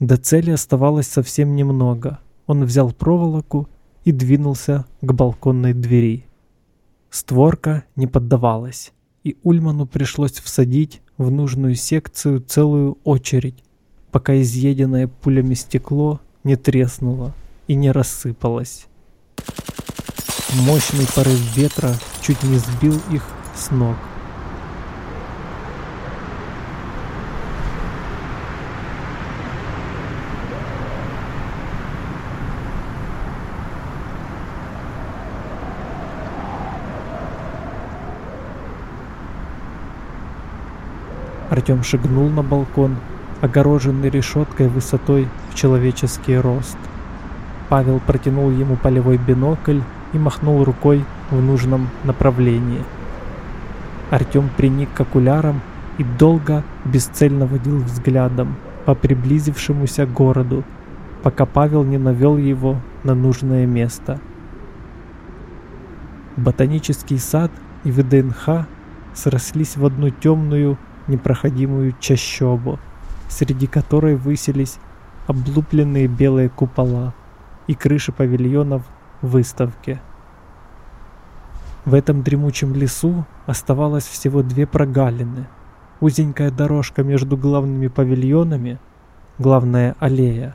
До цели оставалось совсем немного. Он взял проволоку и двинулся к балконной двери. Створка не поддавалась, и Ульману пришлось всадить в нужную секцию целую очередь, пока изъеденное пулями стекло не треснуло и не рассыпалось. Мощный порыв ветра чуть не сбил их с ног. Артем шагнул на балкон, огороженный решеткой высотой в человеческий рост. Павел протянул ему полевой бинокль и махнул рукой в нужном направлении. Артем приник к окулярам и долго бесцельно водил взглядом по приблизившемуся городу, пока Павел не навел его на нужное место. Ботанический сад и ВДНХ срослись в одну темную, непроходимую чащобу, среди которой высились облупленные белые купола и крыши павильонов выставки. В этом дремучем лесу оставалось всего две прогалины. Узенькая дорожка между главными павильонами, главная аллея,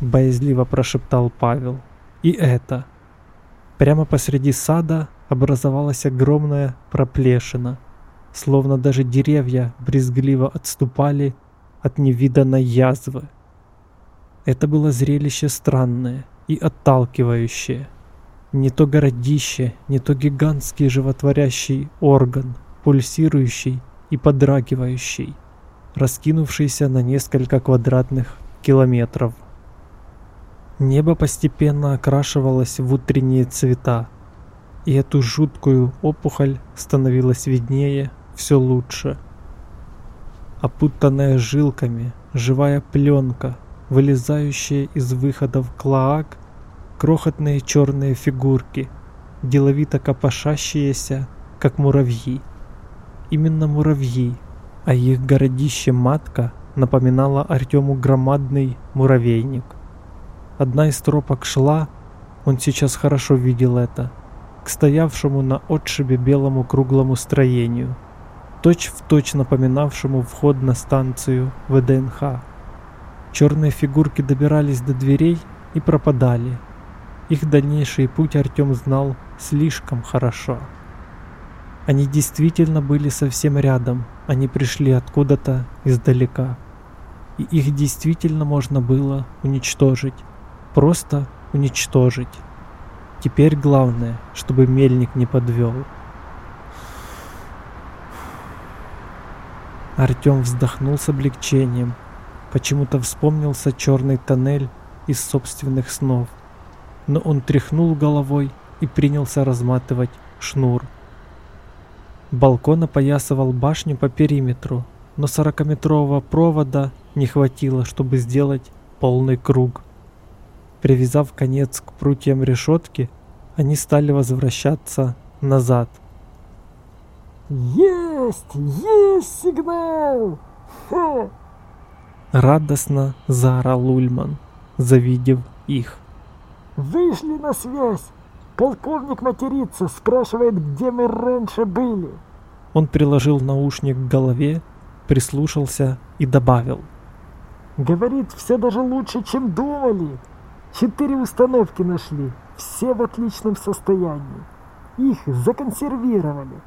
боязливо прошептал Павел. И это. Прямо посреди сада образовалась огромная проплешина, словно даже деревья брезгливо отступали от невиданной язвы. Это было зрелище странное и отталкивающее – не то городище, не то гигантский животворящий орган, пульсирующий и подрагивающий, раскинувшийся на несколько квадратных километров. Небо постепенно окрашивалось в утренние цвета, и эту жуткую опухоль становилось виднее все лучше. Опутанная жилками, живая пленка, вылезающая из выходов клоак – крохотные черные фигурки, деловито копошащиеся, как муравьи. Именно муравьи, а их городище-матка напоминала Артему громадный муравейник. Одна из тропок шла, он сейчас хорошо видел это, к стоявшему на отшибе белому круглому строению, точь-в-точь точь напоминавшему вход на станцию ВДНХ. Черные фигурки добирались до дверей и пропадали, их дальнейший путь Артем знал слишком хорошо. Они действительно были совсем рядом, они пришли откуда-то издалека. И их действительно можно было уничтожить. Просто уничтожить. Теперь главное, чтобы мельник не подвел. Артем вздохнул с облегчением. Почему-то вспомнился черный тоннель из собственных снов но он тряхнул головой и принялся разматывать шнур. Балкон опоясывал башню по периметру, но 40-метрового провода не хватило, чтобы сделать полный круг. Привязав конец к прутьям решетки, они стали возвращаться назад. «Есть! Есть сигнал!» Ха! Радостно заорал Ульман, завидев их. Вышли на связь. Полковник матерится, спрашивает, где мы раньше были. Он приложил наушник к голове, прислушался и добавил. Говорит, все даже лучше, чем думали. Четыре установки нашли, все в отличном состоянии. Их законсервировали.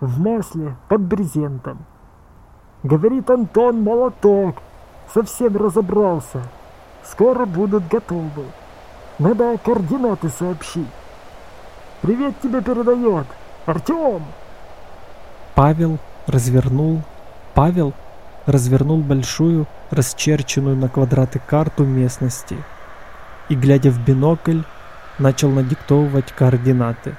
В масле, под брезентом. Говорит Антон Молоток. Совсем разобрался. Скоро будут готовы. Надо координаты сообщить. Привет тебе передает Артем. Павел развернул Павел развернул большую, расчерченную на квадраты карту местности и, глядя в бинокль, начал надиктовывать координаты,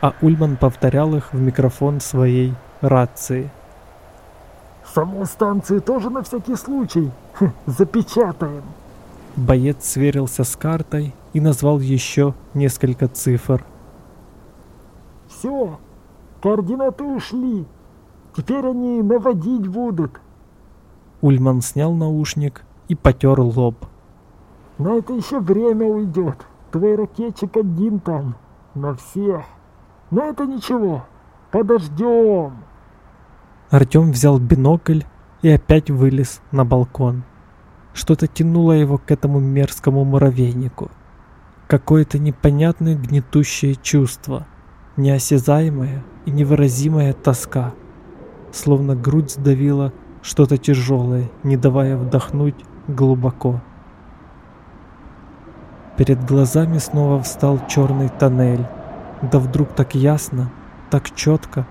а Ульман повторял их в микрофон своей рации. «Саму станцию тоже на всякий случай запечатаем». Боец сверился с картой и назвал еще несколько цифр. «Все, координаты ушли. Теперь они наводить будут». Ульман снял наушник и потер лоб. «На это еще время уйдет. Твой ракетчик один там, на всех. Но это ничего, подождем». Артем взял бинокль и опять вылез на балкон. Что-то тянуло его к этому мерзкому муравейнику. Какое-то непонятное гнетущее чувство, неосязаемая и невыразимая тоска. Словно грудь сдавила что-то тяжелое, не давая вдохнуть глубоко. Перед глазами снова встал черный тоннель. Да вдруг так ясно, так четко,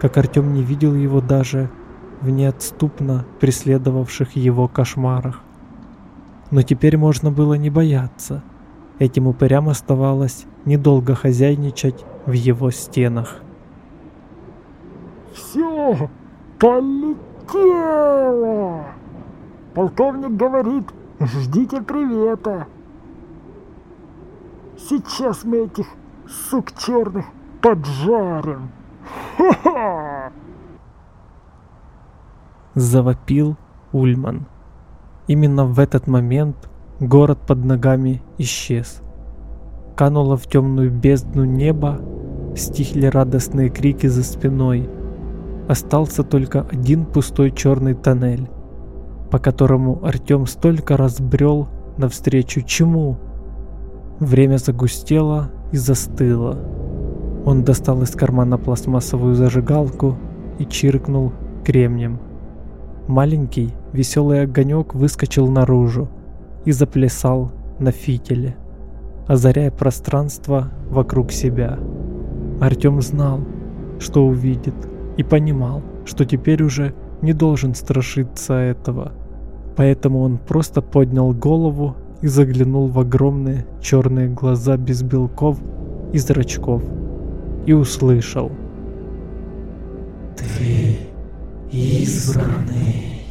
как Артем не видел его даже в неотступно преследовавших его кошмарах. Но теперь можно было не бояться. Этим упырям оставалось недолго хозяйничать в его стенах. «Все, полетело!» Полковник говорит, ждите привета. Сейчас мы этих сук черных поджарим. Ха-ха! Завопил Ульман. Именно в этот момент город под ногами исчез. Кануло в темную бездну неба, стихли радостные крики за спиной. Остался только один пустой черный тоннель, по которому Артем столько раз брел навстречу чему. Время загустело и застыло. Он достал из кармана пластмассовую зажигалку и чиркнул кремнем. Маленький веселый огонек выскочил наружу и заплясал на фитиле, озаряя пространство вокруг себя. Артем знал, что увидит, и понимал, что теперь уже не должен страшиться этого. Поэтому он просто поднял голову и заглянул в огромные черные глаза без белков и зрачков и услышал. «Ты избранный.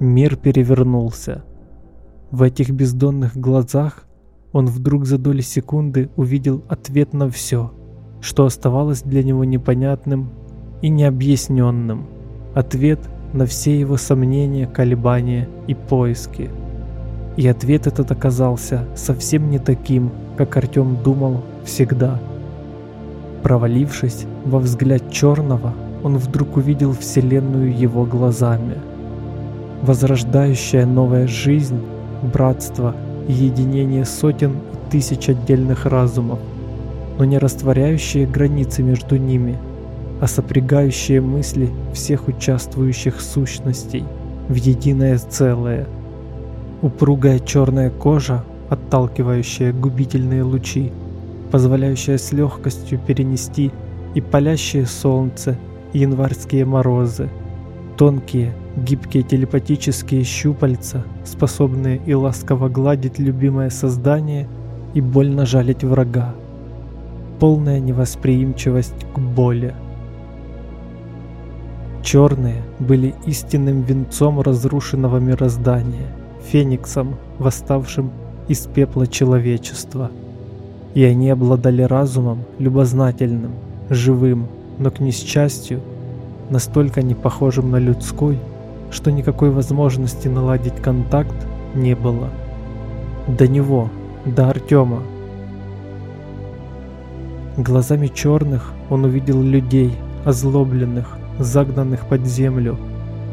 Мир перевернулся. В этих бездонных глазах он вдруг за доли секунды увидел ответ на все, что оставалось для него непонятным и необъясненным. Ответ на все его сомнения, колебания и поиски. И ответ этот оказался совсем не таким, как Артем думал всегда. Провалившись во взгляд черного, он вдруг увидел Вселенную его глазами. Возрождающая новая жизнь, братство и единение сотен и тысяч отдельных разумов, но не растворяющие границы между ними, а сопрягающие мысли всех участвующих сущностей в единое целое. Упругая черная кожа, отталкивающая губительные лучи, позволяющая с легкостью перенести и палящее солнце, январские морозы, тонкие, гибкие телепатические щупальца, способные и ласково гладить любимое создание и больно жалить врага, полная невосприимчивость к боли. Черные были истинным венцом разрушенного мироздания, фениксом, восставшим из пепла человечества. И они обладали разумом любознательным, живым, но к несчастью, настолько не похожим на людской, что никакой возможности наладить контакт не было. До него, до Артема. Глазами черных он увидел людей, озлобленных, загнанных под землю,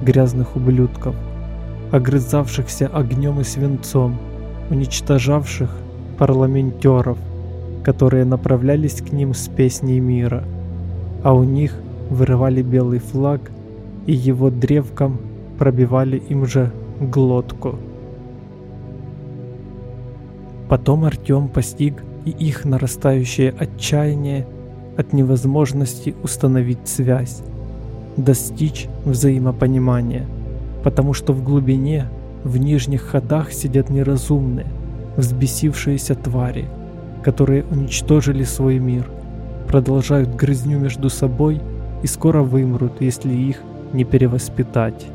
грязных ублюдков, огрызавшихся огнем и свинцом, уничтожавших парламентеров, которые направлялись к ним с песней мира – а у них вырывали белый флаг и его древком пробивали им же глотку. Потом Артем постиг и их нарастающее отчаяние от невозможности установить связь. достичь взаимопонимания, потому что в глубине, в нижних ходах сидят неразумные, взбесившиеся твари, которые уничтожили свой мир, продолжают грызню между собой и скоро вымрут, если их не перевоспитать.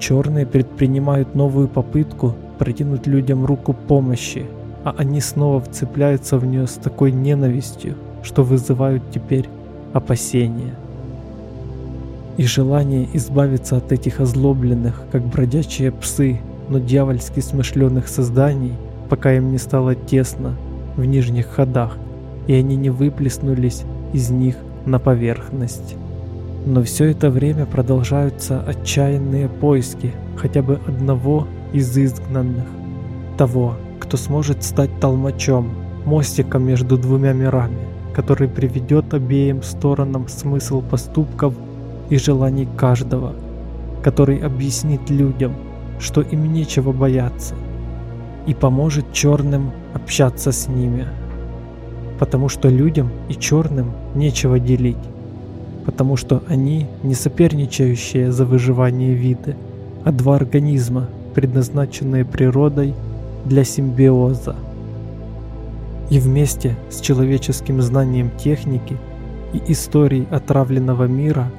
Черные предпринимают новую попытку протянуть людям руку помощи, а они снова вцепляются в нее с такой ненавистью, что вызывают теперь опасения. И желание избавиться от этих озлобленных, как бродячие псы, но дьявольски смышленых созданий, пока им не стало тесно в нижних ходах, и они не выплеснулись из них на поверхность. Но все это время продолжаются отчаянные поиски хотя бы одного из изгнанных, того, кто сможет стать толмачом, мостиком между двумя мирами, который приведет обеим сторонам смысл поступков и желаний каждого, который объяснит людям, что им нечего бояться, и поможет черным общаться с ними. Потому что людям и черным нечего делить, потому что они не соперничающие за выживание виды, а два организма, предназначенные природой для симбиоза. И вместе с человеческим знанием техники и историей отравленного мира,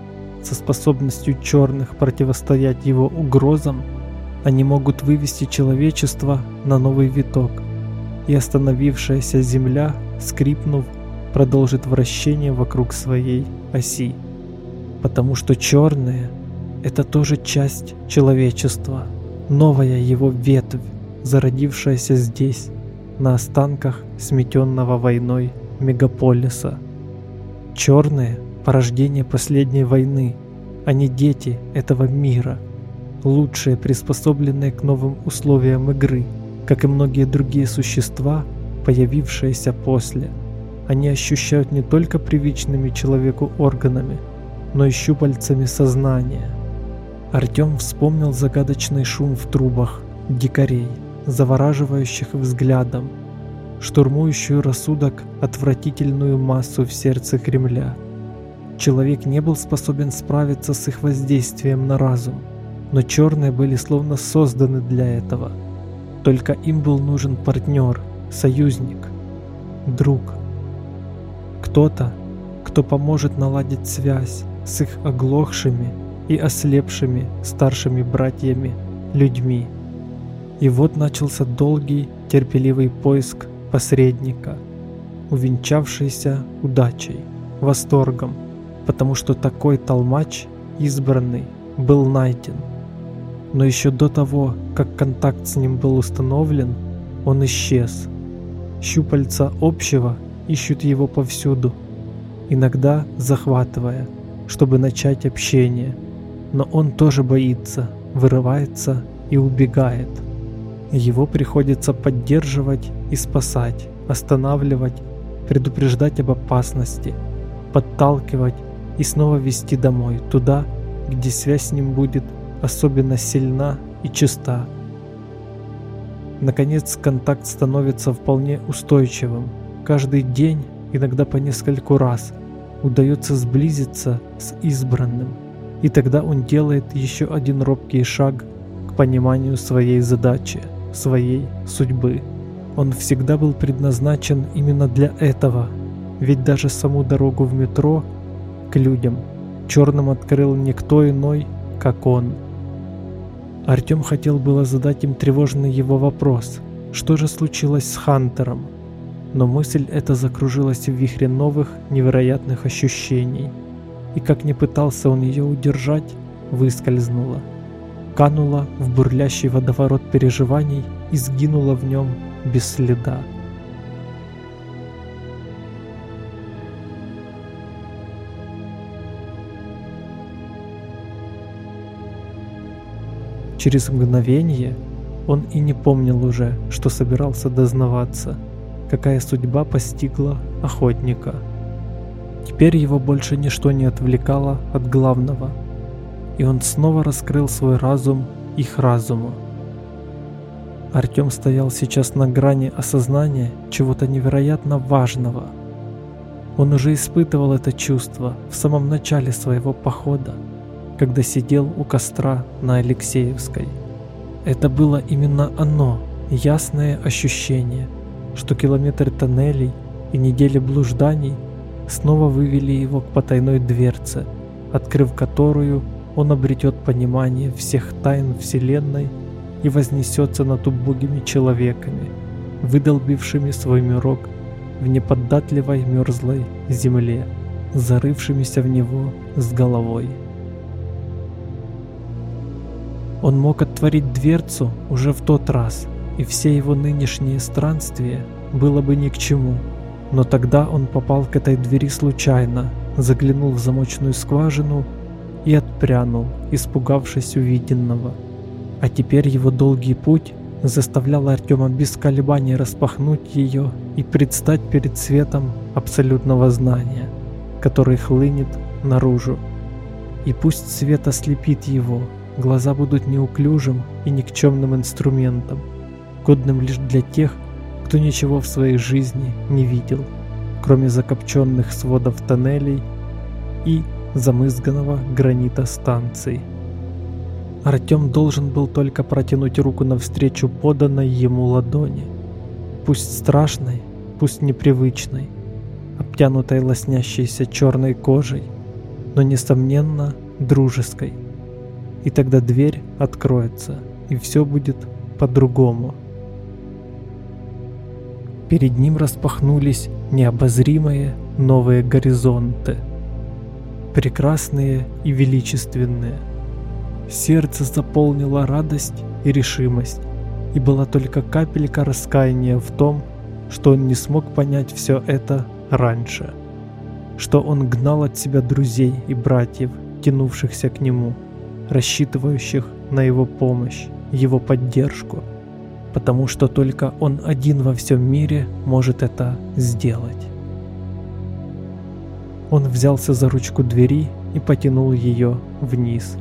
со способностью черных противостоять его угрозам, они могут вывести человечество на новый виток, и остановившаяся Земля, скрипнув, продолжит вращение вокруг своей оси. Потому что черные — это тоже часть человечества, новая его ветвь, зародившаяся здесь, на останках сметенного войной мегаполиса. Черные — порождение последней войны, а не дети этого мира, лучшие приспособленные к новым условиям игры, как и многие другие существа, появившиеся после — они ощущают не только привычными человеку органами, но и щупальцами сознания. Артем вспомнил загадочный шум в трубах, дикарей, завораживающих взглядом, штурмующую рассудок отвратительную массу в сердце Кремля. Человек не был способен справиться с их воздействием на разум, но черные были словно созданы для этого. Только им был нужен партнер, союзник, друг – кто-то, кто поможет наладить связь с их оглохшими и ослепшими старшими братьями, людьми. И вот начался долгий, терпеливый поиск посредника, увенчавшийся удачей, восторгом, потому что такой толмач, избранный, был найден. Но еще до того, как контакт с ним был установлен, он исчез. Щупальца общего ищут его повсюду, иногда захватывая, чтобы начать общение. Но он тоже боится, вырывается и убегает. Его приходится поддерживать и спасать, останавливать, предупреждать об опасности, подталкивать и снова вести домой, туда, где связь с ним будет особенно сильна и чиста. Наконец контакт становится вполне устойчивым, Каждый день, иногда по нескольку раз, удается сблизиться с избранным, и тогда он делает еще один робкий шаг к пониманию своей задачи, своей судьбы. Он всегда был предназначен именно для этого, ведь даже саму дорогу в метро к людям черным открыл никто иной, как он. Артем хотел было задать им тревожный его вопрос, что же случилось с Хантером, но мысль эта закружилась в вихре новых, невероятных ощущений, и как ни пытался он ее удержать, выскользнула. Канула в бурлящий водоворот переживаний и сгинула в нем без следа. Через мгновение он и не помнил уже, что собирался дознаваться – какая судьба постигла охотника. Теперь его больше ничто не отвлекало от главного, и он снова раскрыл свой разум их разуму. Артем стоял сейчас на грани осознания чего-то невероятно важного. Он уже испытывал это чувство в самом начале своего похода, когда сидел у костра на Алексеевской. Это было именно оно, ясное ощущение, что километры тоннелей и недели блужданий снова вывели его к потайной дверце, открыв которую он обретет понимание всех тайн Вселенной и вознесется над убогими человеками, выдолбившими свой мирок в неподатливой мерзлой земле, зарывшимися в него с головой. Он мог отворить дверцу уже в тот раз, и все его нынешние странствия было бы ни к чему. Но тогда он попал к этой двери случайно, заглянул в замочную скважину и отпрянул, испугавшись увиденного. А теперь его долгий путь заставлял Артема без колебаний распахнуть ее и предстать перед светом абсолютного знания, который хлынет наружу. И пусть свет ослепит его, глаза будут неуклюжим и никчемным инструментом, годным лишь для тех, кто ничего в своей жизни не видел, кроме закопченных сводов тоннелей и замызганного гранита станций. Артем должен был только протянуть руку навстречу поданной ему ладони. Пусть страшной, пусть непривычной, обтянутой лоснящейся черной кожей, но, несомненно, дружеской. И тогда дверь откроется, и все будет по-другому. Перед ним распахнулись необозримые новые горизонты – прекрасные и величественные. Сердце заполнило радость и решимость, и была только капелька раскаяния в том, что он не смог понять все это раньше, что он гнал от себя друзей и братьев, тянувшихся к нему, рассчитывающих на его помощь, его поддержку, потому что только он один во всем мире может это сделать. Он взялся за ручку двери и потянул ее вниз.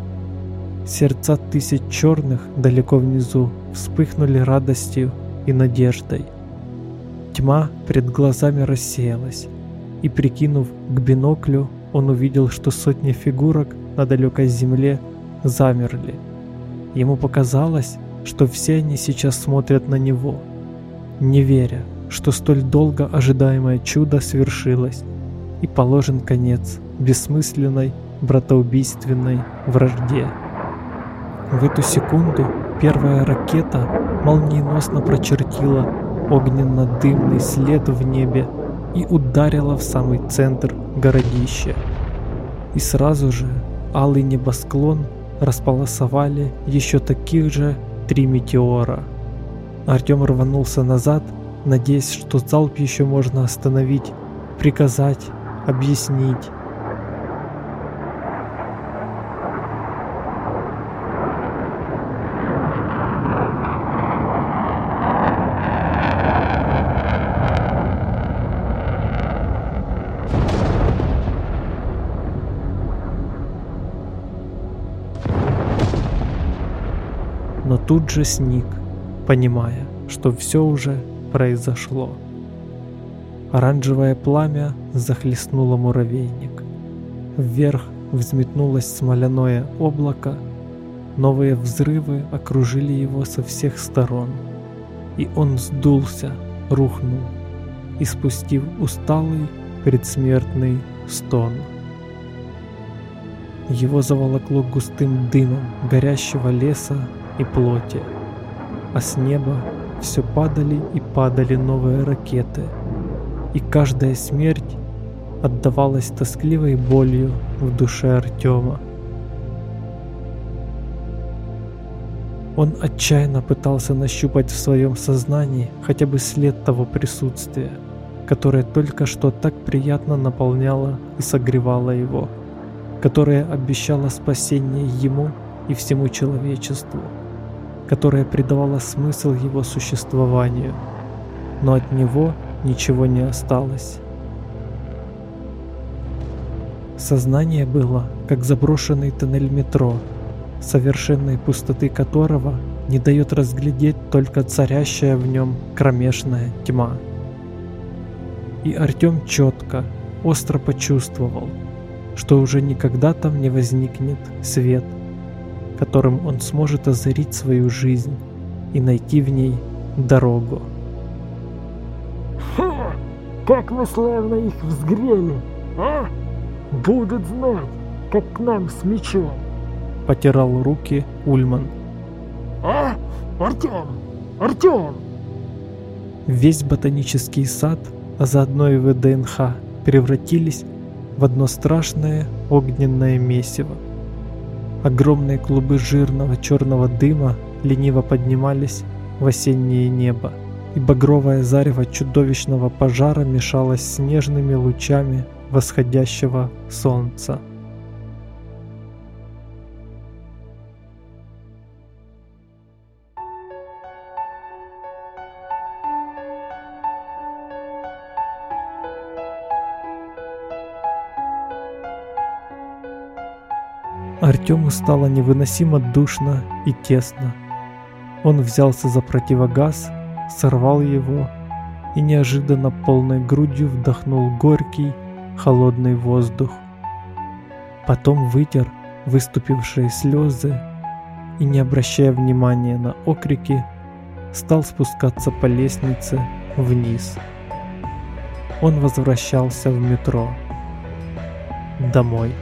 Сердца тысяч черных далеко внизу вспыхнули радостью и надеждой. Тьма пред глазами рассеялась, и, прикинув к биноклю, он увидел, что сотни фигурок на далекой земле замерли. Ему показалось, что все они сейчас смотрят на него, не веря, что столь долго ожидаемое чудо свершилось и положен конец бессмысленной братоубийственной вражде. В эту секунду первая ракета молниеносно прочертила огненно-дымный след в небе и ударила в самый центр городища. И сразу же алый небосклон располосовали еще таких же три метеора. Артем рванулся назад, надеясь, что залп еще можно остановить, приказать объяснить. Же сник, понимая, что все уже произошло. Оранжевое пламя захлестнуло муравейник. Вверх взметнулось смоляное облако, новые взрывы окружили его со всех сторон, и он сдулся, рухнул, испустив усталый предсмертный стон. Его заволокло густым дымом горящего леса и плоти, а с неба все падали и падали новые ракеты — и каждая смерть отдавалась тоскливой болью в душе Артема. Он отчаянно пытался нащупать в своем сознании хотя бы след того присутствия, которое только что так приятно наполняло и согревало его, которое обещало спасение ему и всему человечеству, которое придавало смысл его существованию, но от него ничего не осталось. Сознание было, как заброшенный тоннель метро, совершенной пустоты которого не дает разглядеть только царящая в нем кромешная тьма. И Артем четко, остро почувствовал, что уже никогда там не возникнет свет, которым он сможет озарить свою жизнь и найти в ней дорогу. Ха! Как мы славно их взгрели, а? Будут знать, как к нам с мечом. Потирал руки Ульман. А? Артем! Артем! Весь ботанический сад, а заодно и ВДНХ, превратились в одно страшное огненное месиво. Огромные клубы жирного черного дыма лениво поднимались в осеннее небо, и багровое зарево чудовищного пожара мешалось с нежными лучами восходящего солнца. Артему стало невыносимо душно и тесно. Он взялся за противогаз, сорвал его и неожиданно полной грудью вдохнул горький, холодный воздух. Потом вытер выступившие слезы и, не обращая внимания на окрики, стал спускаться по лестнице вниз. Он возвращался в метро. Домой.